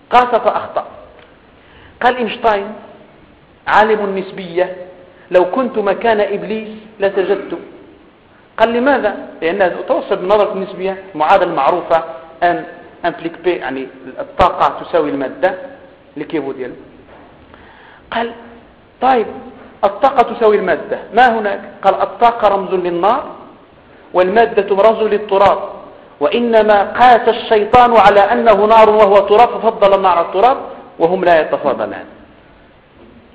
قاس فأخطأ قال إينشتاين عالم النسبية لو كنت مكان إبليس لسجدت. قال لماذا؟ لأن توصل بنظرة النسبية المعادلة المعروفة أن امبليك بي يعني الطاقة تساوي المادة لكيبو ديال قال طيب الطاقة تساوي المادة. ما هناك؟ قال الطاقة رمز للنار والمادة رمز للتراب. وإنما قاس الشيطان على أنه نار وهو تراب ففضل النار على التراب وهم لا يتفاضلان.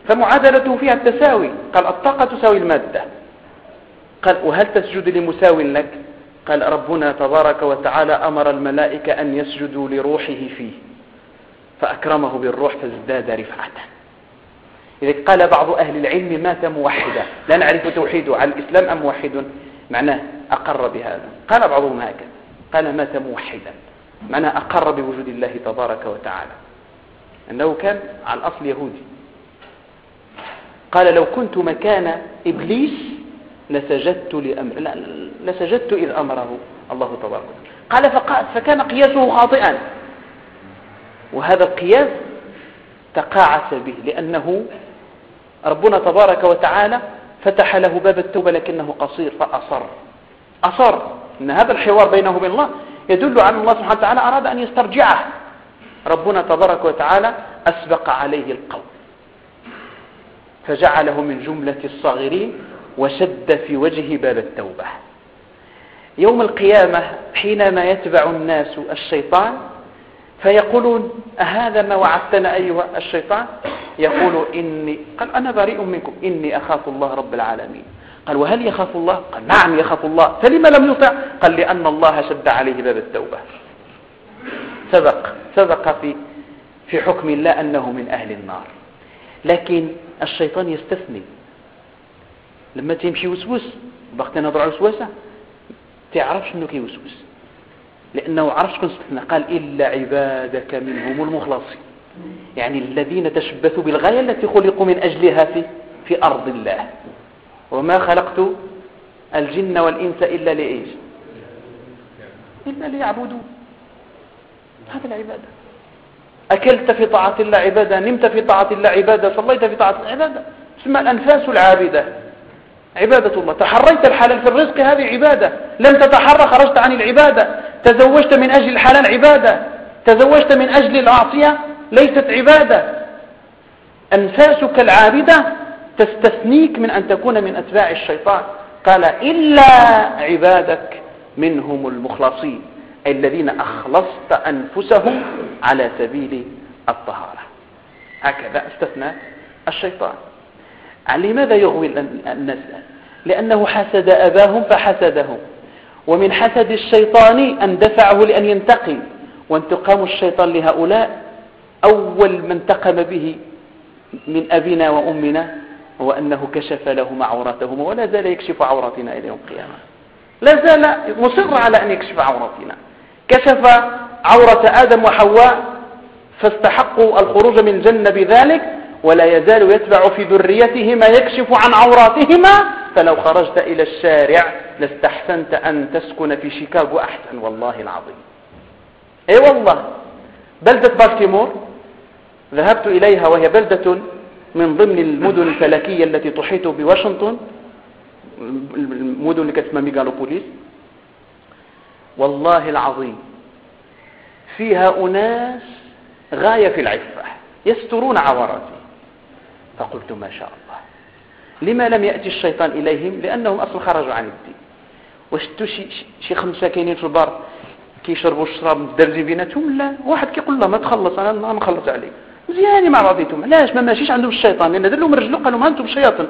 فمعادلته فيها التساوي. قال الطاقة تساوي المادة. قال وهل تسجد لمساو لك؟ قال ربنا تبارك وتعالى أمر الملائكة أن يسجدوا لروحه فيه. فأكرمه بالروح فازداد رفعة. إذا قال بعض أهل العلم مات موحدا. لا نعرف توحيده على الإسلام أم موحد؟ معناه أقر بهذا. قال بعضهم هكذا. قال مات موحدا معناه أقر بوجود الله تبارك وتعالى. أنه كان على الأصل يهودي. قال لو كنت مكان إبليس لسجدت لأمر لسجدت إذ أمره الله تبارك قال فكان قياسه خاطئا. وهذا القياس تقاعس به لأنه ربنا تبارك وتعالى فتح له باب التوبة لكنه قصير فأصر. أصر. إن هذا الحوار بينه وبين الله يدل على الله سبحانه وتعالى أراد أن يسترجعه. ربنا تبارك وتعالى أسبق عليه القول. فجعله من جملة الصاغرين وشد في وجهه باب التوبة. يوم القيامة حينما يتبع الناس الشيطان فيقولون أهذا ما وعدتنا أيها الشيطان؟ يقول إني قال أنا بريء منكم. إني أخاف الله رب العالمين. قال وهل يخاف الله؟ قال نعم يخاف الله. فلما لم يطع؟ قال لأن الله شد عليه باب التوبة. سبق سبق في في حكم الله أنه من أهل النار. لكن الشيطان يستثني. لما تمشي وسوس بغت نضع وسوسة تعرف شنو كيوسوس لأنه عرف شكون استثنى قال إلا عبادك منهم المخلصين. يعني الذين تشبثوا بالغاية التي خلقوا من أجلها في, في أرض الله. وما خلقت الجن والإنس إلا لإيش؟ إلا ليعبدون. هذا العبادة. أكلت في طاعة الله عبادة نمت في طاعة الله عبادة صليت في طاعة الله عبادة. اسمها الأنفاس العابدة. عبادة الله. تحريت الحلال في الرزق هذه عبادة. لم تتحرى خرجت عن العبادة. تزوجت من أجل الحلال عبادة. تزوجت من أجل العاصية ليست عبادة. أنفاسك العابدة تستثنيك من أن تكون من أتباع الشيطان. قال إلا عبادك منهم المخلصين الذين أخلصت أنفسهم على سبيل الطهارة. هكذا استثنى الشيطان. لماذا يغوي الناس؟ لأنه حسد أباهم فحسدهم. ومن حسد الشيطان أن دفعه لأن ينتقم. وانتقام الشيطان لهؤلاء أول من انتقم به من أبينا وأمنا هو أنه كشف لهم عوراتهم ولا زال يكشف عوراتنا إلى يوم القيامة. لا زال مصر على أن يكشف عوراتنا كشف عورة آدم وحواء فاستحقوا الخروج من الجنة بذلك ولا يزال يتبع في ذريته ما يكشف عن عوراتهما. فلو خرجت إلى الشارع لاستحسنت أن تسكن في شيكاغو أحسن والله العظيم. أيوة والله. بلدة بالتيمور. ذهبت إليها وهي بلدة من ضمن المدن الفلكية التي تحيط بواشنطن المدن اللي كانت اسمها ميغالوبوليس. والله العظيم فيها أناس غاية في العفة يسترون عوراتي فقلت ما شاء الله لما لم يأتي الشيطان إليهم؟ لأنهم أصلا خرجوا عن الدين. وشتوا شي, شي خمسة كاينين في البر كيشربوا الشراب مدرجين بيناتهم؟ لا. واحد كيقول له ما تخلص أنا نخلص عليك. مزيانين مع بعضيتهم. علاش؟ ما ماشيش عندهم الشيطان. لأن دلهم رجلو قالوا ما أنتم شياطين.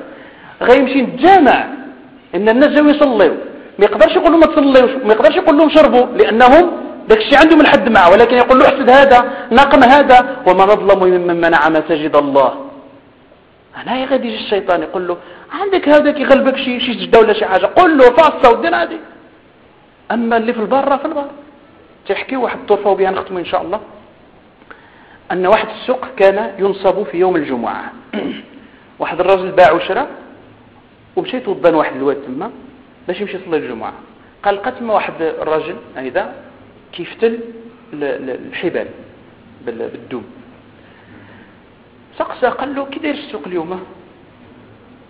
غيمشي نتجامع إن الناس جاوا يصليوا ما يقدرش يقول لهم ما تصليوش. ما يقدرش يقول لهم شربوا. لأنهم داك الشيء عندهم الحد معه. ولكن يقول له احسد هذا نقم هذا. وما نظلم ممن منع مساجد الله. أنا غادي يجي الشيطان يقول له عندك هذا كيغلبك شي شي سجده ولا شي حاجة. قول له فاصه ودير هذه. أما اللي في البر في البر. تحكي واحد الطرفه وبها نختم إن شاء الله. أن واحد السوق كان ينصب في يوم الجمعة. *clears throat* واحد الراجل باع وشرى ومشى يتوضا واحد الواد تما باش يمشي يصلي الجمعة. قال لقى تما واحد الراجل هذا كيفتل الحبال بالدوم. سقسى قال له كي داير السوق اليوم؟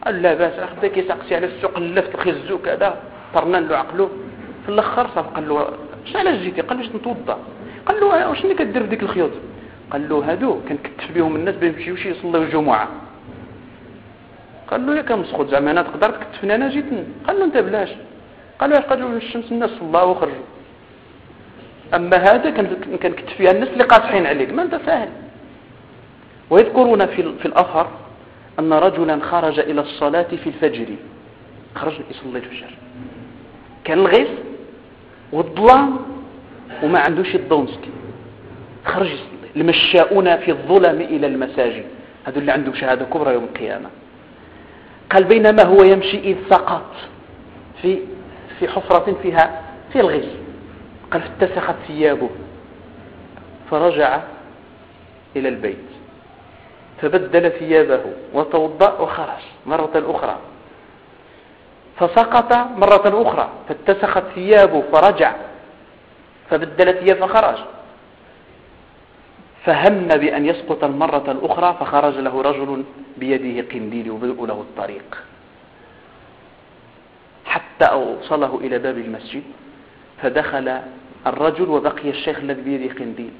قال لا باس راه خدا كيسقسي على السوق اللفت الخزو كذا طرنان له عقلو في الأخر صافي قال له علاش جيتي قال له باش نتوضا قال له واش اللي كدير بديك الخيوط؟ قال له هادو كنكتف بهم الناس باش يمشيو يصليو الجمعة. قال له يا كمسخوت زعما أنا تقدر تكتفني أنا جيت قال له أنت بلاش. قال له قالوا الشمس الناس صلاوا وخرجوا. أما هذا كنكتف فيها الناس اللي قاطحين عليك ما أنت ساهل ويذكرون في في الأثر أن رجلا خرج إلى الصلاة في الفجر. خرج يصلي الفجر. كان الغيث والظلام وما عندوش الدونسكي خرج يصلي. المشاؤون في الظلم إلى المساجد. هذول اللي عندهم شهادة كبرى يوم القيامة. قال بينما هو يمشي إذ سقط في في حفرة فيها في الغش قال فاتسخت ثيابه. فرجع إلى البيت. فبدل ثيابه وتوضأ وخرج مرة أخرى. فسقط مرة أخرى. فاتسخت ثيابه فرجع. فبدل ثيابه فخرج فهم بأن يسقط المرة الأخرى فخرج له رجل بيده قنديل يضيء له الطريق. حتى أوصله إلى باب المسجد فدخل الرجل وبقي الشيخ الذي بيده قنديل.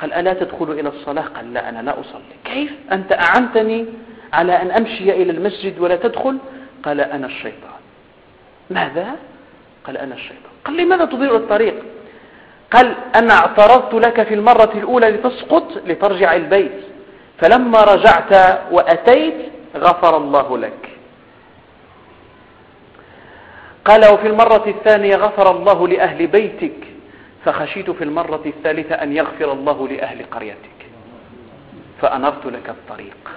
قال ألا تدخل إلى الصلاة؟ قال لا أنا لا أصلي. كيف؟ أنت أعنتني على أن أمشي إلى المسجد ولا تدخل؟ قال أنا الشيطان. ماذا؟ قال أنا الشيطان. قال لماذا تضيء الطريق؟ قال أنا اعترضت لك في المرة الأولى لتسقط لترجع البيت فلما رجعت وأتيت غفر الله لك. قال وفي المرة الثانية غفر الله لأهل بيتك فخشيت في المرة الثالثة أن يغفر الله لأهل قريتك فأنرت لك الطريق.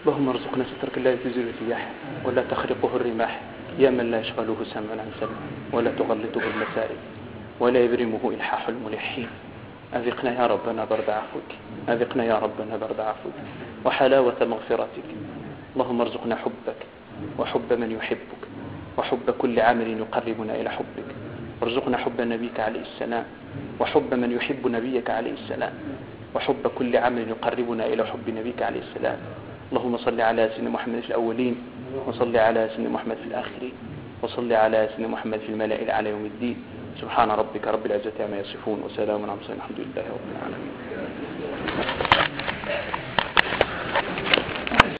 اللهم ارزقنا سترك لا تزول الرياح ولا تخرقه الرماح. يا من لا يشغله سمع عن سمع ولا تغلطه المسائل ولا يبرمه إلحاح الملحين. أذقنا يا ربنا برد عفوك أذقنا يا ربنا برد عفوك وحلاوة مغفرتك. اللهم ارزقنا حبك وحب من يحبك وحب كل عمل يقربنا إلى حبك. وارزقنا حب نبيك عليه السلام وحب من يحب نبيك عليه السلام وحب كل عمل يقربنا إلى حب نبيك عليه السلام. اللهم صل على سيدنا محمد في الأولين وصل على سيدنا محمد في الآخرين وصل على سيدنا محمد في الملائكة على يوم الدين. سبحان ربك رب العزة عما يصفون وسلام على المرسلين الحمد لله رب العالمين.